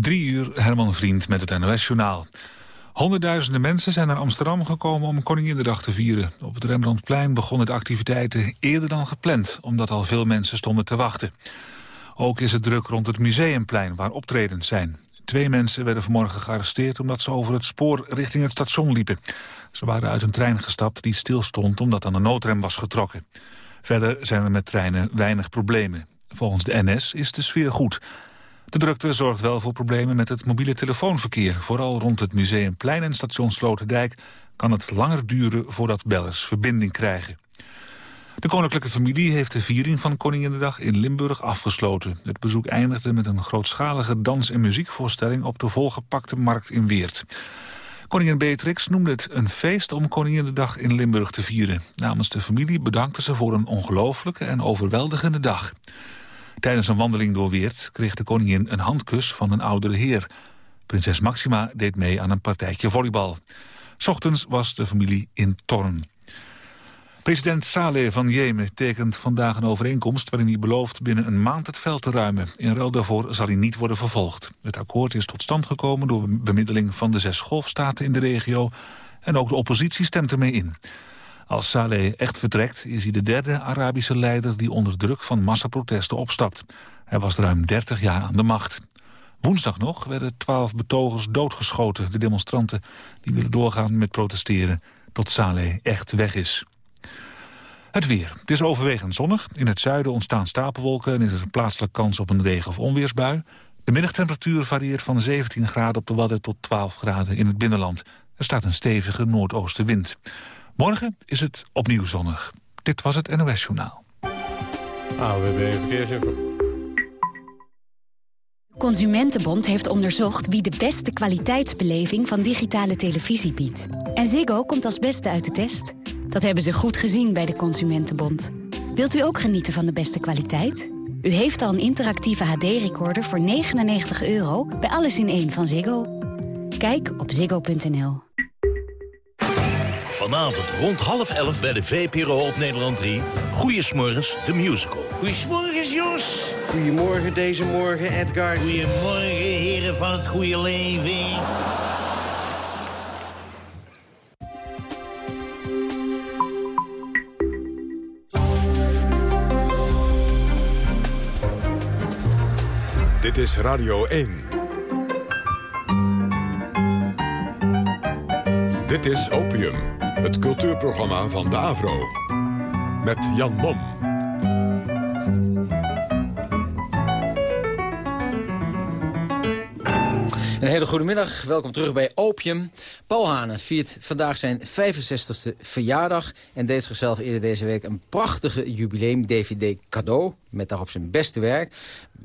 Drie uur, Herman Vriend met het NOS-journaal. Honderdduizenden mensen zijn naar Amsterdam gekomen om Koninginnedag te vieren. Op het Rembrandtplein begonnen de activiteiten eerder dan gepland... omdat al veel mensen stonden te wachten. Ook is het druk rond het Museumplein, waar optredens zijn. Twee mensen werden vanmorgen gearresteerd... omdat ze over het spoor richting het station liepen. Ze waren uit een trein gestapt die stilstond omdat aan de noodrem was getrokken. Verder zijn er met treinen weinig problemen. Volgens de NS is de sfeer goed... De drukte zorgt wel voor problemen met het mobiele telefoonverkeer. Vooral rond het Museumplein en station Sloterdijk kan het langer duren voordat bellers verbinding krijgen. De koninklijke familie heeft de viering van Koninginnedag in Limburg afgesloten. Het bezoek eindigde met een grootschalige dans- en muziekvoorstelling op de volgepakte markt in Weert. Koningin Beatrix noemde het een feest om Koninginnedag in Limburg te vieren. Namens de familie bedankte ze voor een ongelooflijke en overweldigende dag. Tijdens een wandeling door Weert kreeg de koningin een handkus van een oudere heer. Prinses Maxima deed mee aan een partijtje volleybal. Ochtends was de familie in Torn. President Saleh van Jemen tekent vandaag een overeenkomst... waarin hij belooft binnen een maand het veld te ruimen. In ruil daarvoor zal hij niet worden vervolgd. Het akkoord is tot stand gekomen door bemiddeling van de zes golfstaten in de regio... en ook de oppositie stemt ermee in. Als Saleh echt vertrekt, is hij de derde Arabische leider... die onder druk van massaprotesten opstapt. Hij was ruim 30 jaar aan de macht. Woensdag nog werden twaalf betogers doodgeschoten. De demonstranten die willen doorgaan met protesteren... tot Saleh echt weg is. Het weer. Het is overwegend zonnig. In het zuiden ontstaan stapelwolken... en is er een plaatselijke kans op een regen- of onweersbui. De middagtemperatuur varieert van 17 graden op de Wadden... tot 12 graden in het binnenland. Er staat een stevige noordoostenwind. Morgen is het opnieuw zonnig. Dit was het NOS Journaal. AWB Verkeersinfo. Consumentenbond heeft onderzocht wie de beste kwaliteitsbeleving van digitale televisie biedt. En Ziggo komt als beste uit de test. Dat hebben ze goed gezien bij de Consumentenbond. Wilt u ook genieten van de beste kwaliteit? U heeft al een interactieve HD-recorder voor 99 euro bij Alles in één van Ziggo. Kijk op ziggo.nl. Vanavond rond half elf bij de VPRO op Nederland 3. Goeiesmorgens, de musical. Goedemorgen, Jos. Goedemorgen deze morgen, Edgar. Goedemorgen, heren van het goede leven. Dit is Radio 1. Dit is Opium, het cultuurprogramma van de Avro. Met Jan Mom. Een hele goede middag, welkom terug bij Opium. Paul Hane viert vandaag zijn 65ste verjaardag... en deed zichzelf eerder deze week een prachtige jubileum-dvd cadeau... met daarop zijn beste werk.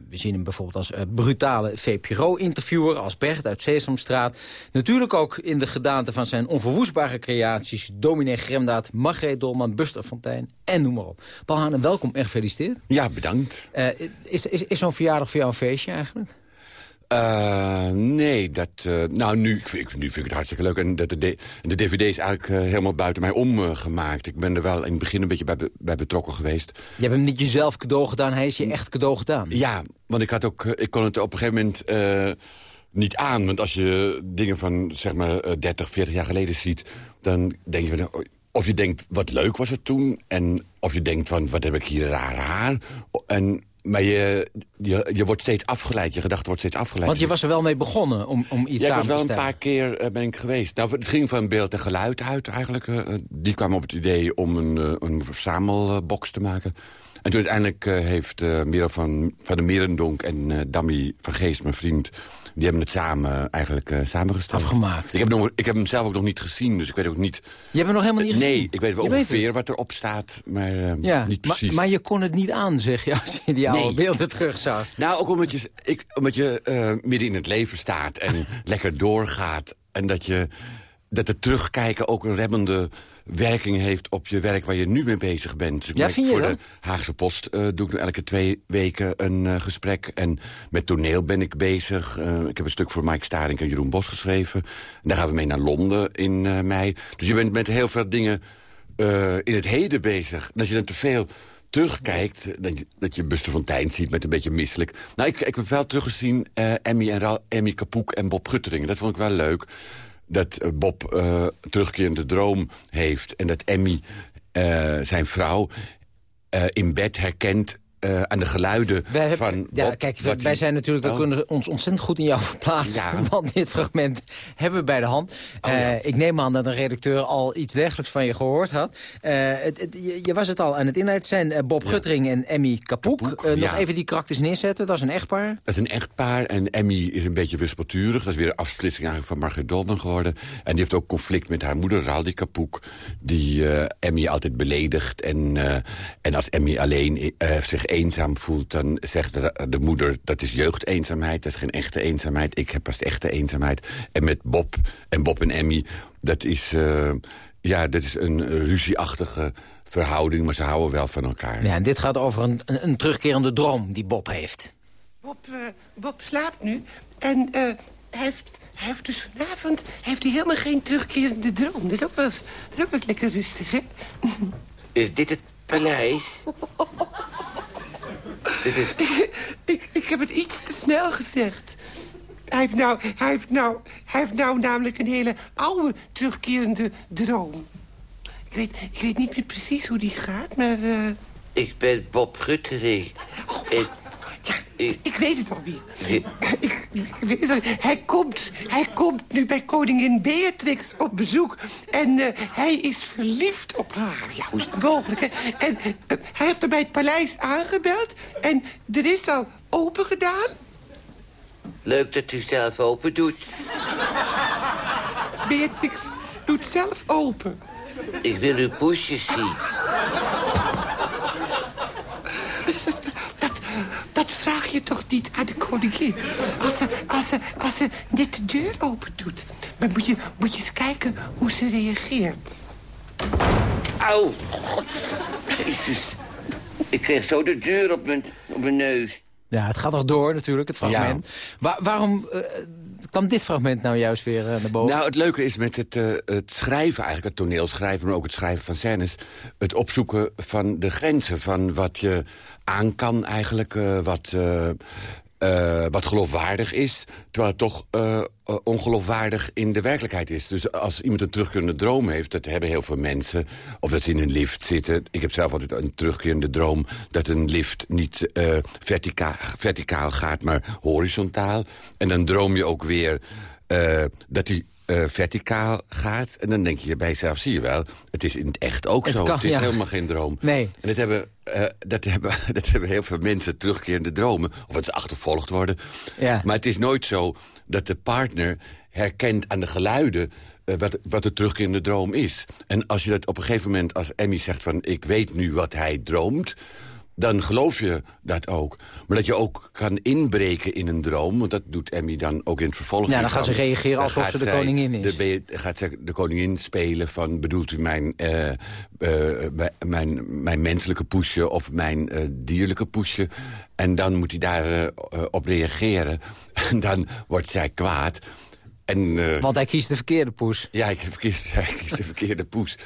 We zien hem bijvoorbeeld als uh, brutale VPRO-interviewer... als Bert uit Sesamstraat. Natuurlijk ook in de gedaante van zijn onverwoestbare creaties... Dominee Gremdaad, Margreet Dolman, Buster Fontijn en noem maar op. Paul Hane, welkom en gefeliciteerd. Ja, bedankt. Uh, is is, is zo'n verjaardag voor jou een feestje eigenlijk? Uh, nee, dat, uh, nou nu, ik, nu vind ik het hartstikke leuk. En dat de, de DVD is eigenlijk uh, helemaal buiten mij omgemaakt. ik ben er wel in het begin een beetje bij, bij betrokken geweest. Je hebt hem niet jezelf cadeau gedaan, hij is je echt cadeau gedaan. Ja, want ik, had ook, ik kon het op een gegeven moment niet aan. Want als je dingen van zeg maar 30, 40 jaar geleden ziet... dan denk je van, of je denkt, wat leuk was het toen. En of je denkt van, wat heb ik hier raar haar. En maar je, je, je wordt steeds afgeleid. Je gedachte wordt steeds afgeleid. Want je was er wel mee begonnen om, om iets ja, samen te stellen. stellen. ik was wel een paar keer uh, ben ik geweest. Nou, het ging van beeld en geluid uit eigenlijk. Uh, die kwam op het idee om een, uh, een verzamelbox te maken. En toen uiteindelijk heeft Merel van, van de Merendonk en Dammy van Geest, mijn vriend... Die hebben het samen eigenlijk uh, samengesteld. Afgemaakt. Ik heb, nog, ik heb hem zelf ook nog niet gezien, dus ik weet ook niet... Je hebt hem nog helemaal niet gezien? Nee, ik weet wel je ongeveer weet wat erop staat, maar uh, ja, niet precies. Maar, maar, je kon het niet aan, zeg je, als je die oude nee. beelden terugzag. Nou, ook omdat je, ik, omdat je uh, midden in het leven staat en lekker doorgaat. En dat, je, dat het terugkijken ook een remmende werking heeft op je werk waar je nu mee bezig bent. Dus ja, vind je voor de Haagse Post uh, doe ik nu elke twee weken een uh, gesprek. En met toneel ben ik bezig. Uh, ik heb een stuk voor Mike Staring en Jeroen Bos geschreven. En daar gaan we mee naar Londen in mei. Dus je bent met heel veel dingen in het heden bezig. En als je dan te veel terugkijkt, dat je, dat je Buster Fontijn ziet met een beetje misselijk. Nou, ik, ik heb wel teruggezien Emmy, en Emmy Kapoek en Bob Guttering. Dat vond ik wel leuk. Dat uh, Bob uh, terugkerende droom heeft en dat Emmy, zijn vrouw, in bed herkent uh, aan de geluiden wij van Bob, Ja, kijk, wij, zijn natuurlijk, we oh. kunnen ons ontzettend goed in jou verplaatsen. Ja. Want dit fragment hebben we bij de hand. Oh, uh, ja. Ik neem aan dat een redacteur al iets dergelijks van je gehoord had. Uh, het, het, je, je, was het al aan het inleiden. zijn Bob. Guttering en Emmy Kapoek. Kapoek nog even die karakters neerzetten. Dat is een echtpaar. Dat is een echtpaar. En Emmy is een beetje wispelturig. Dat is weer een afsplitsing eigenlijk van Margaret Dolman geworden. En die heeft ook conflict met haar moeder, Raldi Kapoek. Die Emmy altijd beledigt. En, en als Emmy alleen zich eenzaam voelt, dan zegt de, de, moeder... dat is jeugdeenzaamheid, dat is geen echte eenzaamheid. Ik heb pas echte eenzaamheid. En met Bob en Bob en Emmy, dat is, uh, ja, dat is een ruzieachtige verhouding... maar ze houden wel van elkaar. Ja, en dit gaat over een, een, een terugkerende droom die Bob heeft. Bob, uh, Bob slaapt nu en uh, hij heeft... Hij heeft dus vanavond heeft hij helemaal geen terugkerende droom. Dat is ook wel eens, dat is ook wel eens lekker rustig, hè? Is dit het paleis? Dit is... ik, ik heb het iets te snel gezegd. Hij heeft, nou, hij, heeft nou, hij heeft nou namelijk een hele oude terugkerende droom. Ik weet, ik weet niet meer precies hoe die gaat, maar... Uh... Ik ben Bob Guttering. Oh, ik... Ja, ik, ik, weet het alweer. Ik, ik weet het, hij, komt, hij komt nu bij koningin Beatrix op bezoek. En uh, hij is verliefd op haar. Ja, hoe is het mogelijk? Hè? En uh, hij heeft er bij het paleis aangebeld. En er is al open gedaan. Leuk dat u zelf open doet. Beatrix doet zelf open. Ik wil uw poesjes zien. Dat vraag je toch niet aan de koningin? Als ze, als ze, als ze net de deur open doet. Maar moet je, moet je eens kijken hoe ze reageert. Auw. Jezus. Ik kreeg zo de deur op mijn, op mijn neus. Ja, het gaat nog door natuurlijk, het fragment. Ja. Waar, waarom uh, kwam dit fragment nou juist weer uh, naar boven? Nou, het leuke is met het, uh, het schrijven eigenlijk, het toneelschrijven... maar ook het schrijven van scènes... het opzoeken van de grenzen van wat je aan kan eigenlijk... wat, uh, wat geloofwaardig is, terwijl het toch uh, ongeloofwaardig in de werkelijkheid is. Dus als iemand een terugkerende droom heeft, dat hebben heel veel mensen... of dat ze in een lift zitten. Ik heb zelf altijd een terugkerende droom... dat een lift niet vertica verticaal gaat, maar horizontaal. En dan droom je ook weer dat die uh, verticaal gaat. En dan denk je bij jezelf, zie je wel, het is in het echt ook het zo. Kan, het is ja. helemaal geen droom. Nee. En dat hebben, uh, dat, hebben, dat hebben heel veel mensen terugkerende dromen. Of het ze achtervolgd worden. Ja. Maar het is nooit zo dat de partner herkent aan de geluiden... Uh, wat, wat de terugkerende droom is. En als je dat op een gegeven moment, als Emmy zegt van... ik weet nu wat hij droomt dan geloof je dat ook. Maar dat je ook kan inbreken in een droom... want dat doet Emmy dan ook in het vervolg. Ja, dan gaat ze reageren alsof ze de koningin is. De, gaat ze de koningin spelen van... bedoelt u mijn, uh, uh, mijn, mijn menselijke poesje of mijn uh, dierlijke poesje? En dan moet hij daarop op reageren. En dan wordt zij kwaad... En, Want hij kiest de verkeerde poes. Ja, ik kies, hij kiest de verkeerde poes.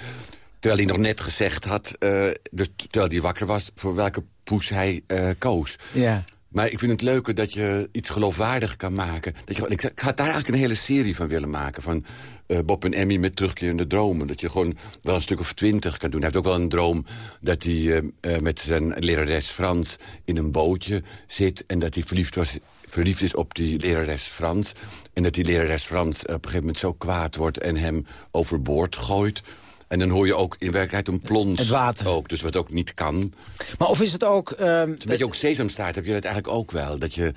Terwijl hij nog net gezegd had, uh, dus terwijl hij wakker was... voor welke poes hij uh, koos. Ja. Maar ik vind het leuke dat je iets geloofwaardig kan maken. Dat je, ik, ik had daar eigenlijk een hele serie van willen maken. Van uh, Bob en Emmy met terugkerende dromen. Dat je gewoon wel een stuk of twintig kan doen. Hij heeft ook wel een droom dat hij uh, met zijn lerares Frans... in een bootje zit en dat hij verliefd, was, verliefd is op die lerares Frans. En dat die lerares Frans op een gegeven moment zo kwaad wordt... en hem overboord gooit... En dan hoor je ook in werkelijkheid een plons. Het water. Ook, dus wat ook niet kan. Maar of is het ook... Uh, het is een beetje ook sesamstaart heb je dat eigenlijk ook wel. Dat je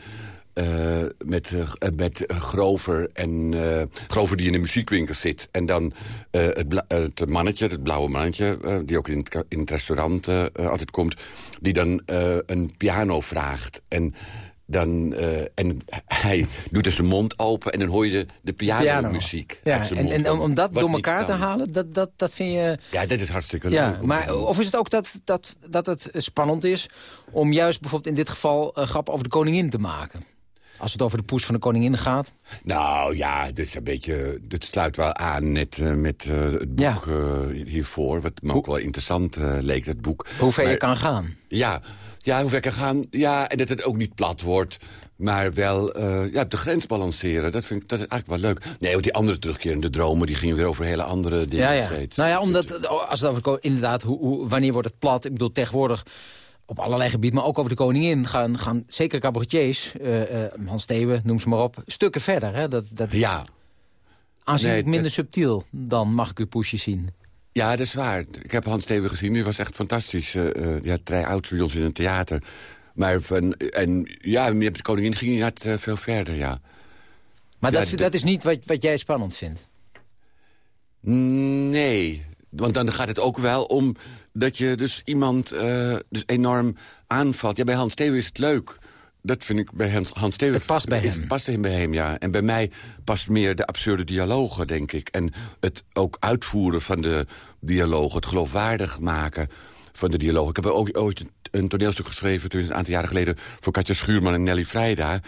uh, met, uh, met Grover en uh, Grover die in de muziekwinkel zit. En dan het, het, mannetje, het blauwe mannetje, die ook in het, in het restaurant altijd komt. Die dan een piano vraagt. En dan, uh, en hij doet dus zijn mond open en dan hoor je de, de pianomuziek. Piano. Ja, en, en om, om dat door elkaar te halen, dat, dat, dat vind je... Ja, dat is hartstikke ja, leuk. Maar, of is het ook dat, dat, dat het spannend is om juist bijvoorbeeld in dit geval uh, grap over de koningin te maken? Als het over de poes van de koningin gaat? Nou ja, dit is een beetje, dit sluit wel aan met, uh, met uh, het boek ja. hiervoor. Wat me ook wel interessant leek, dat boek. Hoe ver maar, je kan gaan. Ja, ja, hoe ver kan gaan. Ja, en dat het ook niet plat wordt. Maar wel ja, de grens balanceren. Dat, vind ik, dat is eigenlijk wel leuk. Nee, want die andere terugkerende dromen... die gingen weer over hele andere dingen. Ja, ja. Steeds. Nou ja, omdat, als het over... Inderdaad, hoe, hoe, wanneer wordt het plat? Ik bedoel, tegenwoordig op allerlei gebieden, maar ook over de koningin... gaan, gaan zeker cabaretiers, uh, uh, Hans Theeuwen, noem ze maar op... stukken verder. Hè? Dat, dat ja. Aanzienlijk nee, minder subtiel dan mag ik uw poesje zien. Ja, dat is waar. Ik heb Hans Theeuwen gezien, die was echt fantastisch. Uh, ja, trij oud bij ons in een theater. Maar van, en ja, met de koningin ging hij net veel verder, ja. Maar dat, dat is niet wat, wat jij spannend vindt? Nee, want dan gaat het ook wel om dat je dus iemand uh, dus enorm aanvalt. Ja, bij Hans Theo is het leuk. Dat vind ik bij Hans, Hans Theo... Het past bij is, hem. past hem bij hem, ja. En bij mij past meer de absurde dialogen, denk ik. En het ook uitvoeren van de dialogen, het geloofwaardig maken van de dialogen. Ik heb ook ooit een toneelstuk geschreven, toen een aantal jaren geleden... voor Katja Schuurman en Nelly Vrijda,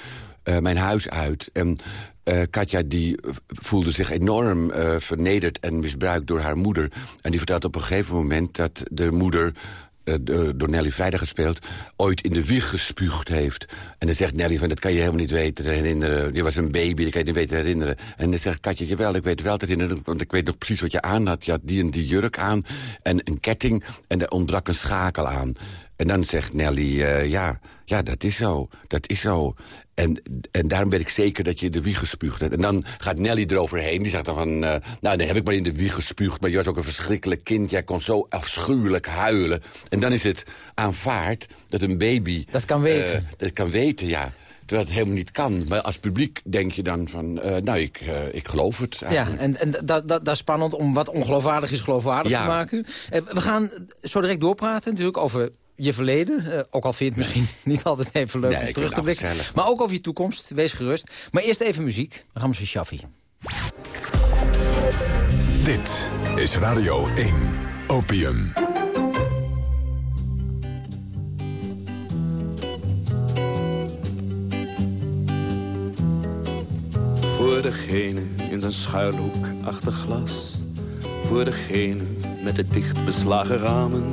uh, Mijn Huis Uit. En uh, Katja die voelde zich enorm uh, vernederd en misbruikt door haar moeder. En die vertelt op een gegeven moment dat de moeder... Uh, door Nelly Vrijdag gespeeld, ooit in de wieg gespuugd heeft. En dan zegt Nelly van, dat kan je helemaal niet weten herinneren. Je was een baby, dat kan je niet weten herinneren. En dan zegt Katje, jawel, ik weet wel te herinneren... want ik weet nog precies wat je aan had. Je had die en die jurk aan en een ketting en er ontbrak een schakel aan. En dan zegt Nelly, uh, ja, ja, dat is zo, dat is zo. En, en daarom weet ik zeker dat je in de wieg gespuugd hebt. En dan gaat Nelly eroverheen. Die zegt dan van, uh, nou, dan heb ik maar in de wieg gespuugd... maar je was ook een verschrikkelijk kind. Jij kon zo afschuwelijk huilen. En dan is het aanvaard dat een baby... Dat kan weten. Uh, dat kan weten, ja. Terwijl het helemaal niet kan. Maar als publiek denk je dan van, uh, nou, ik, uh, ik geloof het eigenlijk. Ja, en, en dat, dat, dat is spannend om wat ongeloofwaardig is geloofwaardig ja. te maken. we gaan zo direct doorpraten natuurlijk over je verleden. Uh, ook al vind je het misschien niet altijd even leuk nee, om terug te blikken. Maar ook over je toekomst. Wees gerust. Maar eerst even muziek. Dan gaan we Shaffi. Dit is Radio 1. Opium. Voor degene in zijn schuilhoek achter glas. Voor degene met de dicht beslagen ramen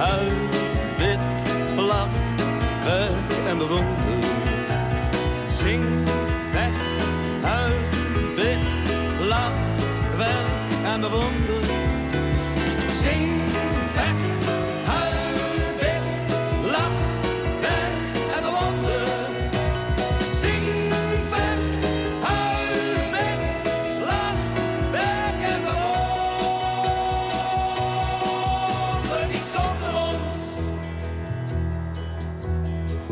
Huil, wit, lach, werk en bewonder. Zing, vecht, huil, wit, lach, werk en bewonder.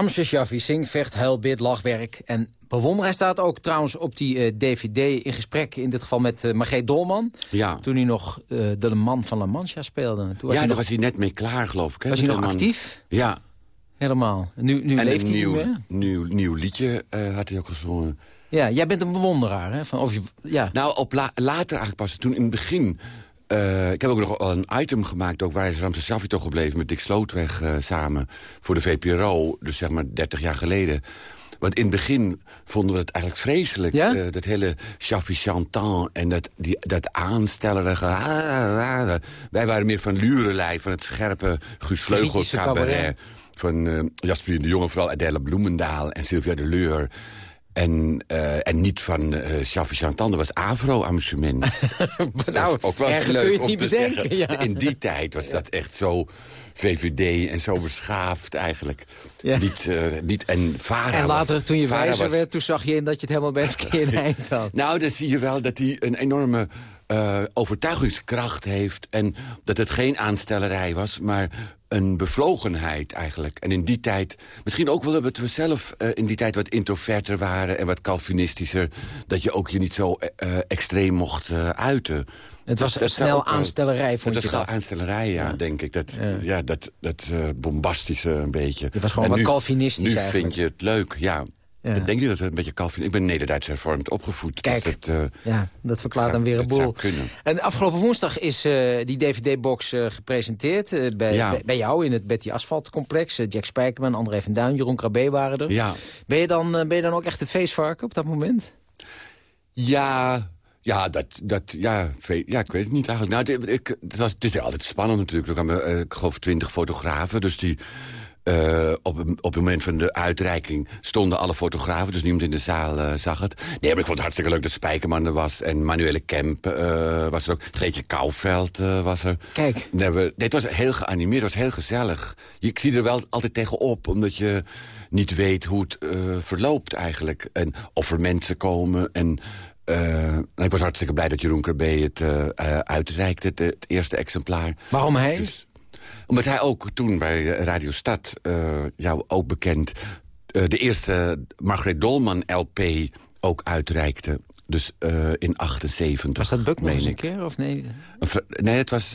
Ramses Shaffi, Sing, Vecht, Huil, Bid, Lachwerk en Bewonder. Hij staat ook trouwens op die eh, DVD in gesprek, in dit geval met uh, Margreet Dolman. Ja. Toen hij nog eh, de man van La Mancha speelde. Toen was ja, daar nog, was hij net mee klaar, geloof ik. Hè, was hij nog man. actief? Ja. Helemaal. Nu, nu en leeft een hij nieuw, nieuw, nieuw liedje eh, had hij ook gezongen. Ja, jij bent een bewonderaar, hè? Van, of je, ja. Nou, op la- later eigenlijk pas. Toen in het begin... eh, ik heb ook nog een item gemaakt... Ook waar is Ramses Shaffi toch gebleven met Dick Slootweg eh, samen... voor de VPRO, dus zeg maar 30 jaar geleden. Want in het begin vonden we het eigenlijk vreselijk. Ja? eh, dat hele Shaffi chantant en dat, die, dat aanstellerige... ah, ah, wij waren meer van Lurelei, van het scherpe Kritische cabaret. cabaret. Van Jasper de Jonge, vooral Adèle Bloemendaal en Sylvia de Leur... En, eh, en niet van eh Shaffi Chantan, dat was Avro-amusement. nou, ook wel erger leuk kun je het om niet te bedenken. Ja. In die tijd was dat echt zo VVD en zo beschaafd eigenlijk. Ja. Niet, eh, niet, en Vara En later, was- toen je Vara wijzer was- werd, toen zag je in dat je het helemaal bij het eind had. Nou, dan zie je wel dat hij een enorme eh, overtuigingskracht heeft... en dat het geen aanstellerij was, maar een bevlogenheid eigenlijk. En in die tijd, misschien ook wel dat we zelf eh, in die tijd wat introverter waren... en wat Calvinistischer, dat je ook je niet zo eh, extreem mocht eh, uiten. Het was Dat- dat snel ook aanstellerij, vond Het je was wel dat? aanstellerij, ja, denk ik. Dat, ja. dat, dat eh, bombastische een beetje. Je was gewoon En wat nu- Calvinistisch Nu eigenlijk. vind je het leuk, ja. Ja. Dan denk je dat het een beetje Calvin... Ik ben Nederduits hervormd opgevoed. Kijk. Dus dat, eh, Ja, dat verklaart zou- dan weer een boel. En afgelopen woensdag is eh, die DVD-box eh, gepresenteerd bij, Ja. bij, jou in het Betty Asphalt complex. Eh, Jack Spijkerman, André van Duin, Jeroen Krabbe waren er. Ja. Ben, je dan, ben je dan ook echt het feestvarken op dat moment? Ja, ja, dat, dat, ja, ja, ik weet het niet eigenlijk. Nou, het, ik, het, was, het is altijd spannend natuurlijk. Er kwamen, ik geloof, twintig fotografen. Dus die, eh, op, op het moment van de uitreiking stonden alle fotografen. Dus niemand in de zaal eh, zag het. Nee, maar ik vond het hartstikke leuk dat Spijkerman er was. En Manuele Kemp eh, was er ook. Greetje Kouwveld eh, was er. Kijk. Nee, we, nee, het was heel geanimeerd, het was heel gezellig. Je, ik zie er wel altijd tegenop, omdat je niet weet hoe het eh, verloopt eigenlijk. En of er mensen komen. En eh, ik was hartstikke blij dat Jeroen Krabbe het eh, eh, uitreikte, het, het eerste exemplaar. Waarom hij? Dus, omdat hij ook toen bij eh, Radio Stad, eh, jou ook bekend... eh, de eerste Margreet Dolman LP ook uitreikte. Dus eh, in 78. Was dat nog meen eens een keer? Of nee? Nee, het was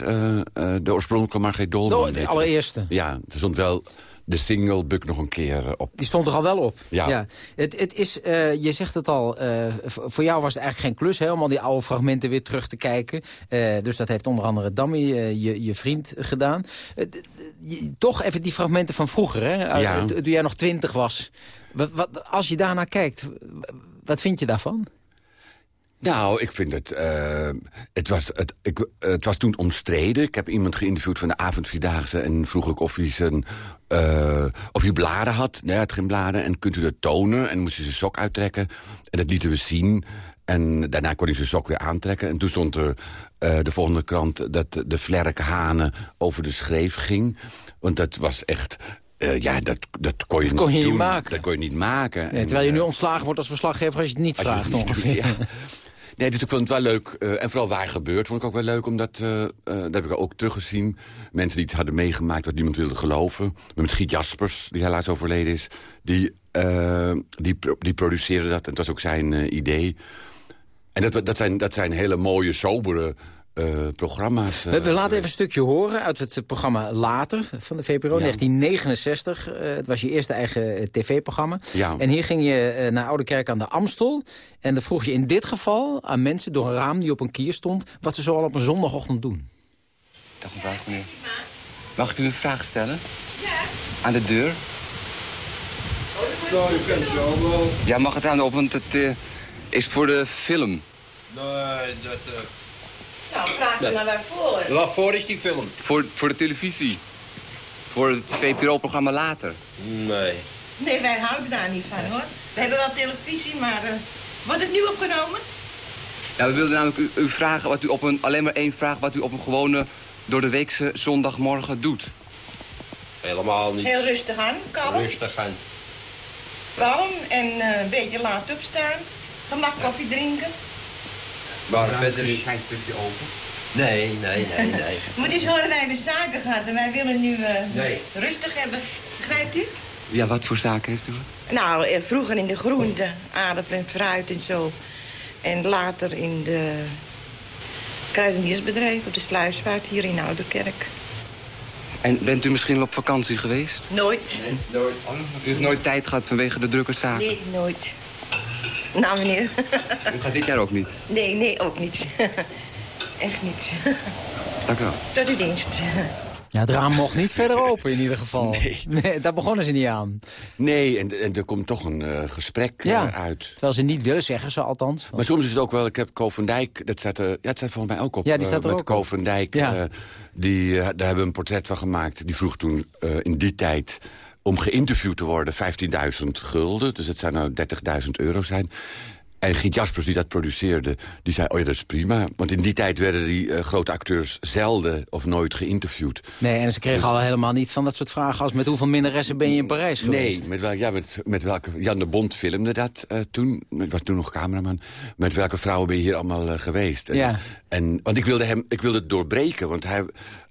de oorspronkelijke Margreet Dolman. De- de allereerste. Ja, er stond wel de single Buk nog een keer eh, op. Die stond er al wel op. Ja. Het, het is, eh, je zegt het al, eh, voor jou was het eigenlijk geen klus... Hè, om al die oude fragmenten weer terug te kijken. Dus dat heeft onder andere Dammy, je, je vriend, gedaan. Je- toch even die fragmenten van vroeger, hè? Ja. Toen jij nog twintig was. Wat, wat, als je daarnaar kijkt, wat vind je daarvan? Nou, ik vind het... eh, het, was, het, ik, het was toen omstreden. Ik heb iemand geïnterviewd van de avondvierdaagse... en vroeg ik of hij, zijn, eh, of hij bladen had. Nee, hij had geen bladen. En kunt u dat tonen? En moest hij zijn sok uittrekken. En dat lieten we zien. En daarna kon hij zijn sok weer aantrekken. En toen stond er eh, de volgende krant... dat de vlerke hanen over de schreef ging. Want dat was echt... ja, dat, dat kon je, Dat kon niet je niet doen. maken. Dat kon je niet maken. Terwijl je nu ontslagen wordt als verslaggever als je het niet als vraagt het niet doet, ongeveer. ja. Nee, dus ik vond het wel leuk. eh, en vooral waar gebeurt, vond ik ook wel leuk. Omdat, eh, eh, dat heb ik ook teruggezien. Mensen die iets hadden meegemaakt wat niemand wilde geloven. Met Giet Jaspers, die helaas overleden is. Die die, die produceerde dat. En dat was ook zijn idee. En dat, dat, zijn, dat zijn hele mooie, sobere eh, programma's. eh, We, we laten even een stukje horen uit het programma Later van de VPRO, 1969. Eh, het was je eerste eigen eh, tv-programma. Ja. En hier ging je eh, naar Oude Kerk aan de Amstel. En dan vroeg je in dit geval aan mensen door een raam die op een kier stond... wat ze zo al op een zondagochtend doen. Dag mevrouw, meneer. Mag ik u een vraag stellen? Ja. Aan de deur? Nou, je kent zo wel. Ja, mag het aan op, want het eh, is voor de film. Nee, dat... Nou, vraag maar waarvoor. Waarvoor is die film? Voor, voor de televisie. Voor het VPRO-programma later. Nee. Nee, wij houden daar niet van, hoor. We hebben wel televisie, maar... eh, wordt het nu opgenomen? Ja, we wilden namelijk u, u vragen wat u op een, alleen maar één vraag, wat u op een gewone door de weekse zondagmorgen doet. Helemaal niet. Heel rustig aan, kalm. Rustig aan. Kalm en eh, een beetje laat opstaan. Gemak koffie drinken. Maar verder is... Geen stukje open. Nee, nee, nee, nee. Moet eens horen, wij hebben zaken gehad en wij willen nu eh, Nee. rustig hebben. Begrijpt u? Ja, wat voor zaken heeft u? Nou, eh, vroeger in de groente, aardappelen en fruit en zo. En later in de kruideniersbedrijf op de sluisvaart hier in Ouderkerk. En bent u misschien al op vakantie geweest? Nooit. Nooit. U heeft nooit tijd gehad vanwege de drukke zaken? Nee, nooit. Nou, meneer. U gaat dit jaar ook niet? Nee, nee, ook niet. Echt niet. Dank u wel. Tot uw dienst. Ja, het raam mocht niet verder open in ieder geval. Nee. daar begonnen ze niet aan. Nee, en, en er komt toch een eh, gesprek eh, Ja. uit. Terwijl ze niet willen, zeggen ze althans. Maar soms is het ook wel, ik heb Ko van Dijk, dat staat er, ja, het staat volgens mij ook op. Ja, die staat eh, er met ook Ko op. van Dijk, Ja. eh, die, eh, daar hebben we een portret van gemaakt. Die vroeg toen eh, in die tijd om geïnterviewd te worden 15.000 gulden. Dus het zou nou 30.000 euro zijn. En Giet Jaspers, die dat produceerde, die zei... oh ja, dat is prima. Want in die tijd werden die eh, grote acteurs zelden of nooit geïnterviewd. Nee, en ze kregen al helemaal niet van dat soort vragen... als met hoeveel minnaressen ben je in Parijs geweest? Nee, met, wel, ja, met, met welke... Jan de Bond filmde dat eh, toen. Ik was toen nog cameraman. Met welke vrouwen ben je hier allemaal eh, geweest? En, Ja. en, want ik wilde hem ik wilde het doorbreken. Want hij,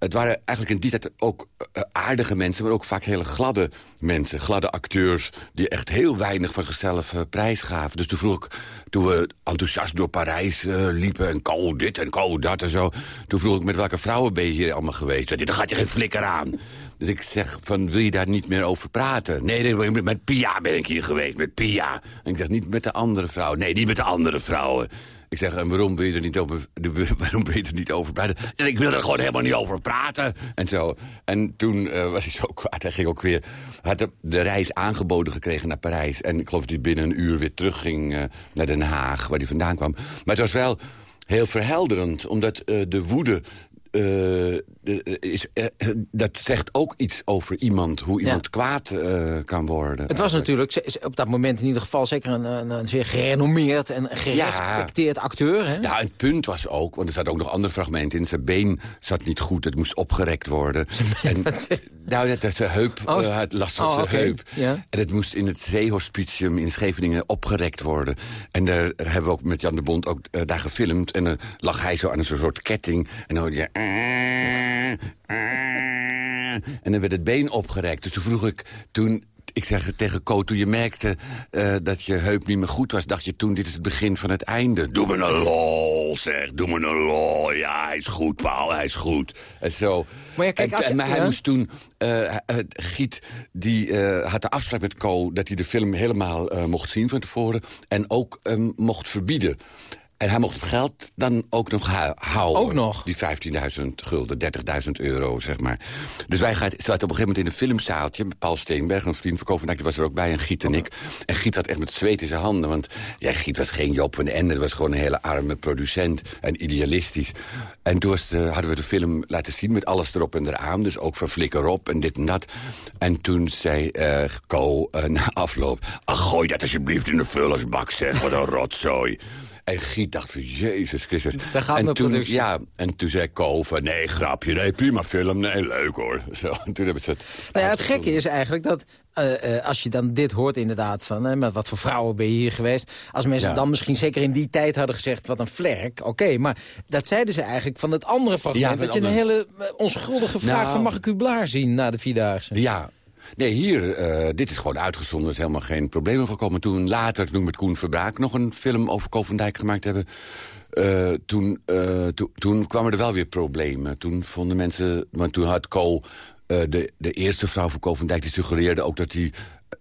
het waren eigenlijk in die tijd ook eh, aardige mensen... maar ook vaak hele gladde mensen. Gladde acteurs die echt heel weinig van zichzelf eh, prijs gaven. Dus toen vroeg ik, toen we enthousiast door Parijs eh, liepen... en ko dit en ko dat en zo... toen vroeg ik, met welke vrouwen ben je hier allemaal geweest? Zei Daar gaat je geen flikker aan. Dus ik zeg, van, wil je daar niet meer over praten? Nee, nee, met- Pia ben ik hier geweest, met Pia. En ik zeg, niet met de andere vrouw. Nee, niet met de andere vrouwen. Ik zeg, en waarom wil je er niet over, waarom wil je er niet over praten? En ik wil er gewoon helemaal niet over praten. En zo. En toen eh, was hij zo kwaad. Hij ging ook weer, had de, reis aangeboden gekregen naar Parijs. En ik geloof dat hij binnen een uur weer terugging eh, naar Den Haag, waar hij vandaan kwam. Maar het was wel heel verhelderend, omdat eh, de woede eh, is, eh, dat zegt ook iets over iemand. Hoe Ja. iemand kwaad eh, kan worden. Het was natuurlijk op dat moment in ieder geval zeker een, een, een zeer gerenommeerd en gerespecteerd acteur. Hè? Ja, het punt was ook, want er zaten ook nog andere fragmenten in. Zijn been zat niet goed, het moest opgerekt worden. En, nou, zijn heup, Oh. eh, had last van Oh, zijn heup. Ja. En het moest in het zeehospitium in Scheveningen opgerekt worden. En daar hebben we ook met Jan de Bond ook eh, daar gefilmd. En dan lag hij zo aan een soort ketting. En dan hoorde je... En dan werd het been opgerekt. Dus toen vroeg ik toen... Ik zeg tegen Ko, toen je merkte eh, dat je heup niet meer goed was... dacht je toen, dit is het begin van het einde. Doe me een lol, zeg. Doe me een lol. Ja, hij is goed, Paul, hij is goed. En zo. Maar ja, kijk, En- als je- en- maar hij moest toen... eh, eh, Giet, die had de afspraak met Co... dat hij de film helemaal mocht zien van tevoren... en ook mocht verbieden. En hij mocht het geld dan ook nog houden. Ook nog? Die 15.000 gulden, 30.000 euro, zeg maar. Dus wij gaat- zaten op een gegeven moment in een filmzaaltje... met Paul Steenberg, een vriend van Kovendijk, die was er ook bij... en Giet en ik. En Giet had echt met zweet in zijn handen. Want ja, Giet was geen Job van Ende. was gewoon een hele arme producent en idealistisch. En toen was de- hadden we de film laten zien met alles erop en eraan. Dus ook van flikker op en dit en dat. En toen zei eh Co eh, na afloop... Ach, gooi dat alsjeblieft in de vullersbak, zeg. Wat een rotzooi. En Giet dacht van, Jezus Christus. Daar gaat en toen, productie. Ja, en toen zei Ko van, nee, grapje, nee, prima film, nee, leuk hoor. Zo, en toen hebben ze het... Nou ja, het gekke is eigenlijk dat eh, eh, als je dan dit hoort inderdaad... van met wat voor vrouwen ben je hier geweest... als mensen Ja. dan misschien zeker in die tijd hadden gezegd... wat een vlerk, oké, maar dat zeiden ze eigenlijk van het andere fragment... Ja, dat je een hele eh, onschuldige vraag Nou. van... mag ik uw blaar zien na de Vierdaagse? Ja, Nee, hier, eh, dit is gewoon uitgezonden. Er is helemaal geen probleem voorkomen. Toen later, toen met Koen Verbraak nog een film over Kovendijk gemaakt hebben... eh, toen, to- toen kwamen er wel weer problemen. Toen vonden mensen... Want toen had Ko, de, de eerste vrouw van Kovendijk... die suggereerde ook dat die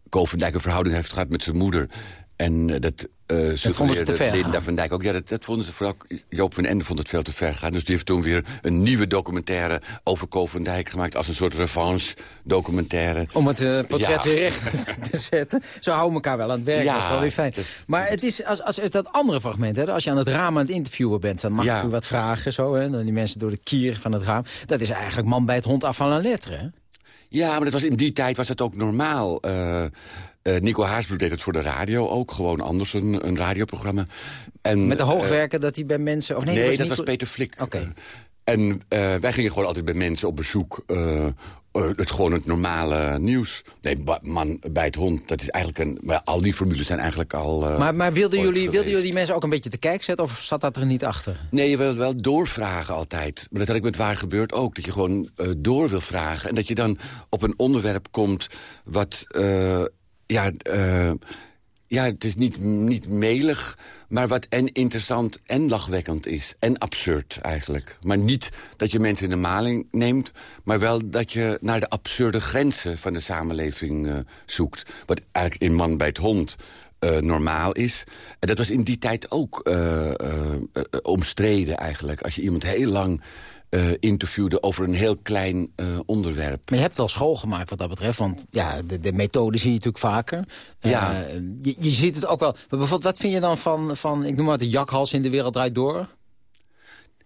Kovendijk een verhouding heeft gehad met zijn moeder. En dat vonden ze te suggereerde ver Linda van Dijk ook. Ja, dat, dat vonden ze vooral... Joop van Ende vond het veel te ver gaan. Dus die heeft toen weer een nieuwe documentaire over Kovendijk gemaakt... als een soort revanche-documentaire. Om het eh, portret Ja. weer recht te zetten. Zo houden elkaar wel aan het werk. Ja, dat is wel weer fijn. Maar het is als, als, als dat andere fragment, hè, als je aan het raam aan het interviewen bent... dan mag Ja. ik u wat vragen, zo, hè, dan die mensen door de kier van het raam. Dat is eigenlijk man bij het hond af van een letter, hè? Ja, maar dat was, in die tijd was het ook normaal. Eh, eh, Nico Haarsbroek deed het voor de radio ook. Gewoon anders, een, een radioprogramma. En, Met de eh, hoogwerker dat hij bij mensen... Of nee, nee, was dat was Peter Flik. Oké. En eh, wij gingen gewoon altijd bij mensen op bezoek. eh, eh, het gewoon het normale nieuws. Nee, man bij het hond, dat is eigenlijk een... Maar al die formules zijn eigenlijk al... eh, Maar, maar wilden, jullie, wilden jullie die mensen ook een beetje te kijk zetten... of zat dat er niet achter? Nee, je wilt wel doorvragen altijd. Maar dat had ik met Waar Gebeurt ook. Dat je gewoon eh, door wil vragen. En dat je dan op een onderwerp komt wat... ja, eh, ja, het is niet, niet melig, maar wat en interessant en lachwekkend is. En absurd eigenlijk. Maar niet dat je mensen in de maling neemt... maar wel dat je naar de absurde grenzen van de samenleving eh, zoekt. Wat eigenlijk in Man bij het Hond eh, normaal is. En dat was in die tijd ook eh, eh, omstreden eigenlijk. Als je iemand heel lang interviewde over een heel klein onderwerp. Maar je hebt wel school gemaakt wat dat betreft. Want ja, de, de methode zie je natuurlijk vaker. Ja. Je, je ziet het ook wel. Maar bijvoorbeeld, wat vind je dan van, van ik noem maar de jakhals in de wereld draait door?